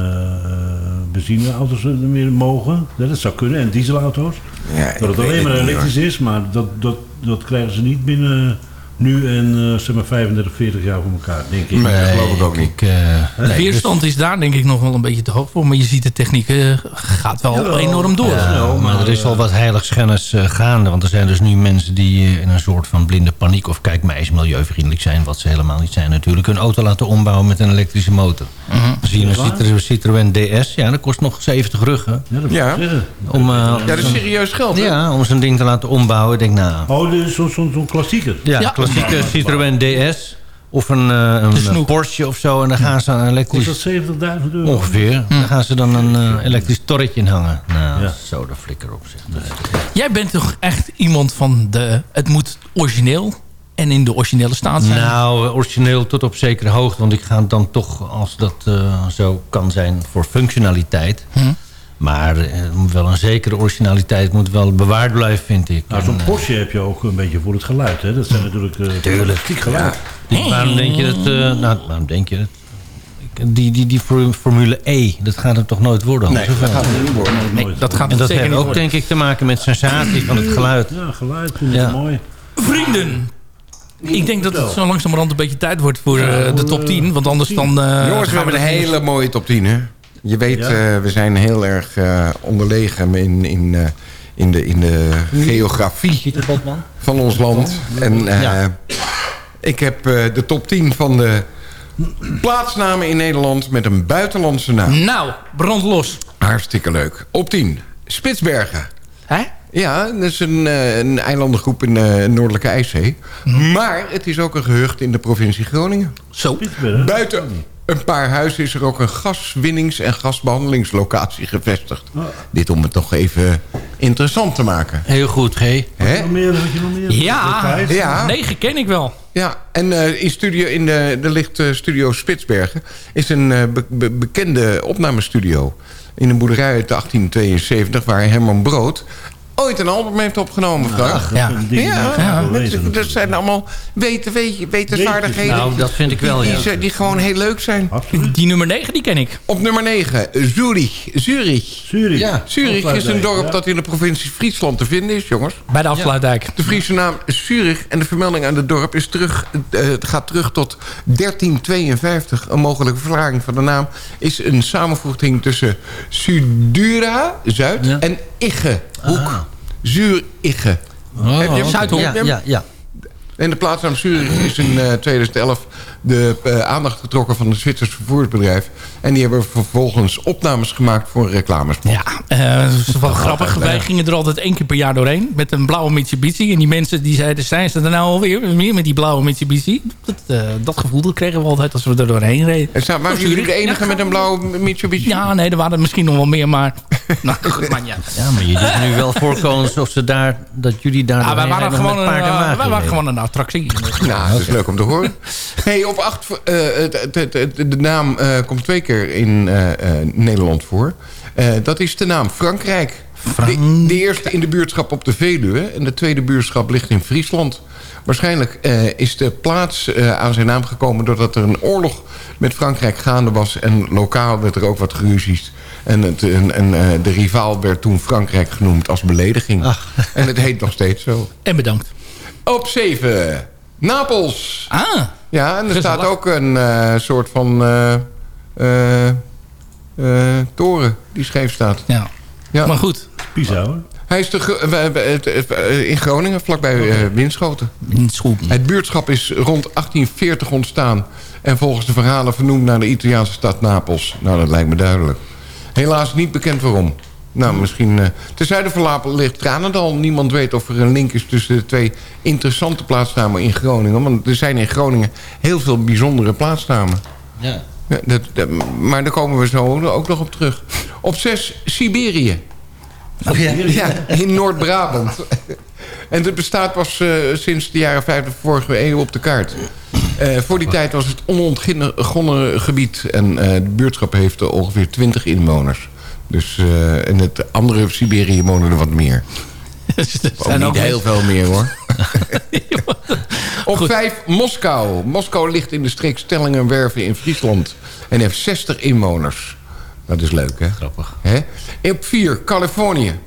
benzineauto's meer mogen. Dat zou kunnen. En dieselauto's. Ja, dat het alleen het maar niet, elektrisch is. Maar dat, dat, dat krijgen ze niet binnen nu en eh, zeg maar 35, 40 jaar voor elkaar, denk ik. Nee, dat geloof ik ook niet. Ik, eh, De nee, weerstand is daar denk ik nog wel een beetje te hoog voor. Maar je ziet de techniek eh, gaat wel Jawel. enorm door. dus- ja, maar maar, er is al wat heiligschennis eh, gaande. Want er zijn dus nu mensen die eh, in een soort van blinde paniek... of kijk, mij is milieuvriendelijk zijn, wat ze helemaal niet zijn natuurlijk... hun auto laten ombouwen met een elektrische motor. Mhm. Dan zie je een Citroën, Citroën DS. Ja, dat kost nog 70 ruggen. Ja, dat Ja. Om, eh, Ja, dat is serieus geld, hè? ja, om zo'n ding te laten ombouwen. Ik denk, nou... Oh, dit is zo'n zo, zo'n klassieker. Ja, Ja. klassieke Citroën DS. Of een, eh, een. Porsche of zo. En dan gaan ze een elektrisch... dat 70.000 euro? Ongeveer. Dan gaan ze dan een eh, elektrisch torretje in hangen. Nou, Ja. zo de flikker op zich. Jij bent toch echt iemand van de... Het moet origineel en in de originele staat zijn. Nou, origineel tot op zekere hoogte. Want ik ga dan toch, als dat eh, zo kan zijn, voor functionaliteit. Hm. Maar eh, wel een zekere originaliteit moet wel bewaard blijven, vind ik. Nou, zo'n eh, Porsche heb je ook een beetje voor het geluid. Hè? Dat zijn natuurlijk... eh Tuurlijk. geluid. die- waarom denk je dat... eh, nou, waarom denk je dat? Die, die, die Form- Formule E, dat gaat het toch nooit worden? Nee, dat gaat het niet worden. Nee, dat gaat En dat heeft ook worden. denk ik te maken met sensatie van het geluid. Ja, geluid vind ik Ja. mooi. Vrienden. Ik denk dat het zo langzamerhand een beetje tijd wordt voor eh, de top 10. Want anders dan... eh, Jongens, we hebben een hele mooie top 10, hè? Je weet, Ja. eh, we zijn heel erg eh, onderlegen in, in, eh, in, de, in de geografie van ons land. En eh, ik heb eh, de top 10 van de plaatsnamen in Nederland met een buitenlandse naam. Nou, brand los. Hartstikke leuk. Op 10, Spitsbergen. Hè? Ja, dat is een, eh, een eilandengroep in de Noordelijke IJszee. Maar het is ook een gehucht in de provincie Groningen. Zo. Buiten een paar huizen is er ook een gaswinnings- en gasbehandelingslocatie gevestigd. Dit om het toch even interessant te maken. Heel goed, G. Meer, had je nog meer? Ja? Ja. negen ken ik wel. Ja, en eh, in, studio, in de, de ligt eh, studio Spitsbergen... is een eh, be- be- bekende opnamestudio... in een boerderij uit 1872... waar Herman Brood ooit een album heeft opgenomen, Frank. Ja. Ja, die- ja, dat zijn allemaal weten, weet je, wetenswaardigheden. Nou, dat vind ik wel, die, ja. die, die gewoon heel leuk zijn. Absoluut. Die nummer 9, die ken ik. Op nummer 9, Zurich. Zurich. Zurich. Ja, Zurich is een dorp Ja. dat in de provincie Friesland te vinden is, jongens. Bij de afsluitdijk. De Friese naam Zurich en de vermelding aan het dorp is terug, eh, het gaat terug tot 1352. Een mogelijke verklaring van de naam is een samenvoeging tussen Sudura, Zuid, Ja. en Igge, Hoek. Heb je hem? Zuidhoek. Heb je Oh. Ja, hem? ja, ja. En de plaatsnaam Zurich is in eh, 2011 de eh, aandacht getrokken van het Zwitsers vervoersbedrijf. En die hebben vervolgens opnames gemaakt voor een reclamespot. Ja, eh, dat is wel grappig. Wij gingen er altijd één keer per jaar doorheen met een blauwe Mitsubishi. En die mensen die zeiden, zijn ze er nou alweer meer met die blauwe Mitsubishi? Dat, eh, dat gevoel dat kregen we altijd als we er doorheen reden. En waren jullie de enige met een blauwe Mitsubishi? Ja, nee, er waren er misschien nog wel meer, maar... nou, goed, maar ja. Ja, maar je doet nu wel voorkomen alsof ze daar, dat jullie daar Ja, wij waren, gewoon een, wij waren gewoon een attractie. Nou, dat is leuk om te horen. Hey, op acht, eh, het- het- het- de naam eh, komt twee keer in eh, eh, Nederland voor. Eh, dat is de naam Frankrijk. De, de eerste in de buurtschap op de Veluwe. En de tweede buurtschap ligt in Friesland. Waarschijnlijk eh, is de plaats eh, aan zijn naam gekomen... doordat er een oorlog met Frankrijk gaande was. En lokaal werd er ook wat geruzies. En, het, en, en eh, de rivaal werd toen Frankrijk genoemd als belediging. En het heet nog steeds zo. En bedankt. Op 7. Napels. Ah. Ja, en er Gezellig. staat ook een eh, soort van eh, eh, toren die scheef staat. Ja. Ja. Maar goed. Pisa hoor. Hij is de, in Groningen, vlakbij eh, Winschoten. Winschoten. Het buurtschap is rond 1840 ontstaan... en volgens de verhalen vernoemd naar de Italiaanse stad Napels. Nou, dat lijkt me duidelijk. Helaas niet bekend waarom. Nou, misschien... eh ten zuiden van Lapel ligt Tranendal. Niemand weet of er een link is tussen de twee interessante plaatsnamen in Groningen. Want er zijn in Groningen heel veel bijzondere plaatsnamen. Ja. Ja, dat, dat- maar daar komen we zo ook nog op terug. Op zes, Siberië. ja. in Noord-Brabant. en het bestaat pas eh, sinds de jaren 50 vorige eeuw op de kaart. Eh, voor die tijd was het onontgonnen gebied. En de buurtschap heeft ongeveer 20 inwoners. Dus eh in het andere Siberië wonen er wat meer. Ook niet heel veel meer hoor. Op vijf Moskou. Moskou ligt in de streek Stellingenwerven in Friesland. En heeft 60 inwoners. Dat is leuk, hè? Grappig. Hè? Op vier Californië.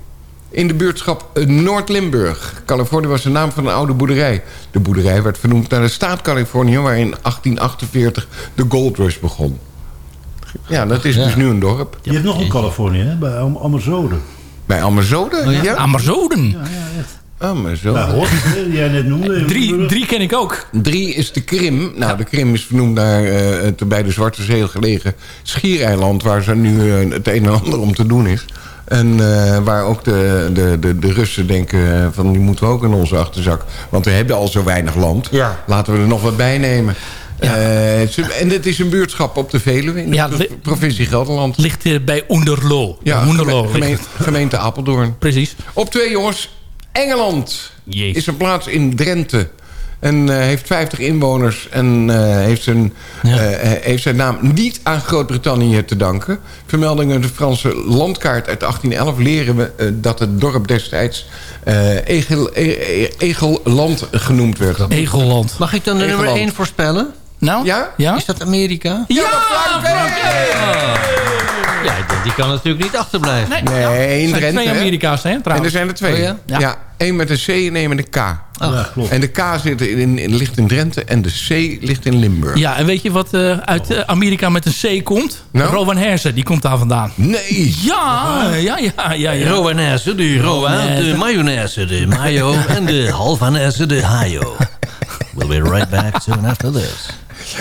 In de buurtschap eh, Noord-Limburg. Californië was de naam van een oude boerderij. De boerderij werd vernoemd naar de staat Californië... waar in 1848 de Gold Rush begon. Ja, dat is dus nu een dorp. Je hebt nog een Californië, hè? Bij Am Amazone. Bij Amazone? Oh ja? Amazonen. Amazone. Ja, hoor. Jij net noemde. Drie, drie ken ik ook. Drie is de Krim. Nou, de Krim is vernoemd naar eh, het bij de Zwarte Zee gelegen schiereiland... waar ze nu eh, het een en ander om te doen is. En eh, waar ook de, de, de, de Russen denken van... die moeten we ook in onze achterzak. Want we hebben al zo weinig land. Laten we er nog wat bij nemen. Eh, en dit is een buurtschap op de Veluwe... in de Ja, provincie Gelderland. Ligt eh, bij Onderlo. Ja, Onderlo gemeente, gemeente Apeldoorn. Precies. Op twee jongens, Engeland. Jezus. Is een plaats in Drenthe. En eh, heeft 50 inwoners. En eh, heeft, zijn, eh, heeft zijn naam niet aan Groot-Brittannië te danken. Vermeldingen in de Franse landkaart uit 1811 leren we dat het dorp destijds eh, Egel, E- E- Egelland genoemd werd. Egelland. Mag ik dan de nummer Egeland. 1 voorspellen? Nou? Ja? Ja? Is dat Amerika? Ja! Ja, die- die kan natuurlijk niet achterblijven. Nee, Nee, ja. in Er zijn Drenthe, twee? Amerika's, hè, En er zijn er twee. Oh ja? ja? één met een C en één met een K. Ja, klopt. En de K zit in, in, ligt in Drenthe en de C ligt in Limburg. Ja, en weet je wat eh, uit eh, Amerika met een C komt? Nou? Rowan Hersen, die komt daar vandaan. Nee! Ja, ja, ja, ja. ja. Rowanesse, de roa, de mayonaise, de mayo en de halvanaise, de hayo. We'll be right back soon after this.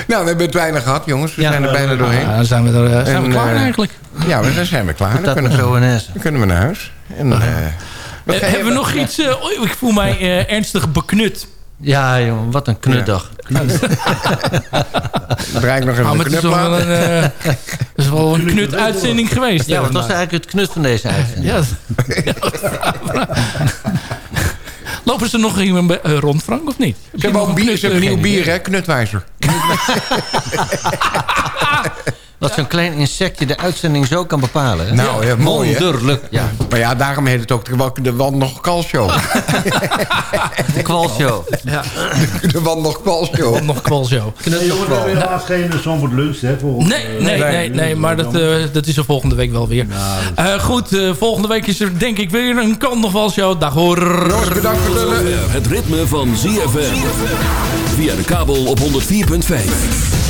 Nou, we hebben het weinig gehad, jongens. We Ja, zijn er bijna doorheen. Ja, dan zijn we, er, eh, zijn we En, klaar eh, eigenlijk. Ja, dan zijn we klaar. Dan Dat kunnen, we, dan kunnen we naar huis. En, eh, Eh, hebben we nog iets... eh, oh, ik voel mij eh, ernstig beknut. Ja, jongen, wat een knutdag. Draai ik nog even Nou, de maar het is wel aan. een, eh, het is wel een knut uitzending geweest. Ja, eh, wat was eigenlijk het knut van deze uitzending? Ja. Lopen ze nog iemand eh, rond, Frank, of niet? Ze hebben ook bier, ze hebben nieuw bier, hè? Knutwijzer. Dat zo'n klein insectje de uitzending zo kan bepalen. hè? Nou, ja, mooi, hè? Wonderlijk. Ja, Maar ja, daarom heet het ook de, de Wand nog Kalshow. de kwalshow. Ja, De Wand nog Kalshow. nog kwalshow. Nee, jongens, we hebben helaas geen Zandvoort lunch, hè? Nee, eh, nee, nee, nee, maar dat, eh, dat is er volgende week wel weer. Eh, goed, volgende week is er denk ik weer een kan nog wel show. Dag hoor. Jongens, bedankt voor. Het ritme van ZFM. Via de kabel op 104.5.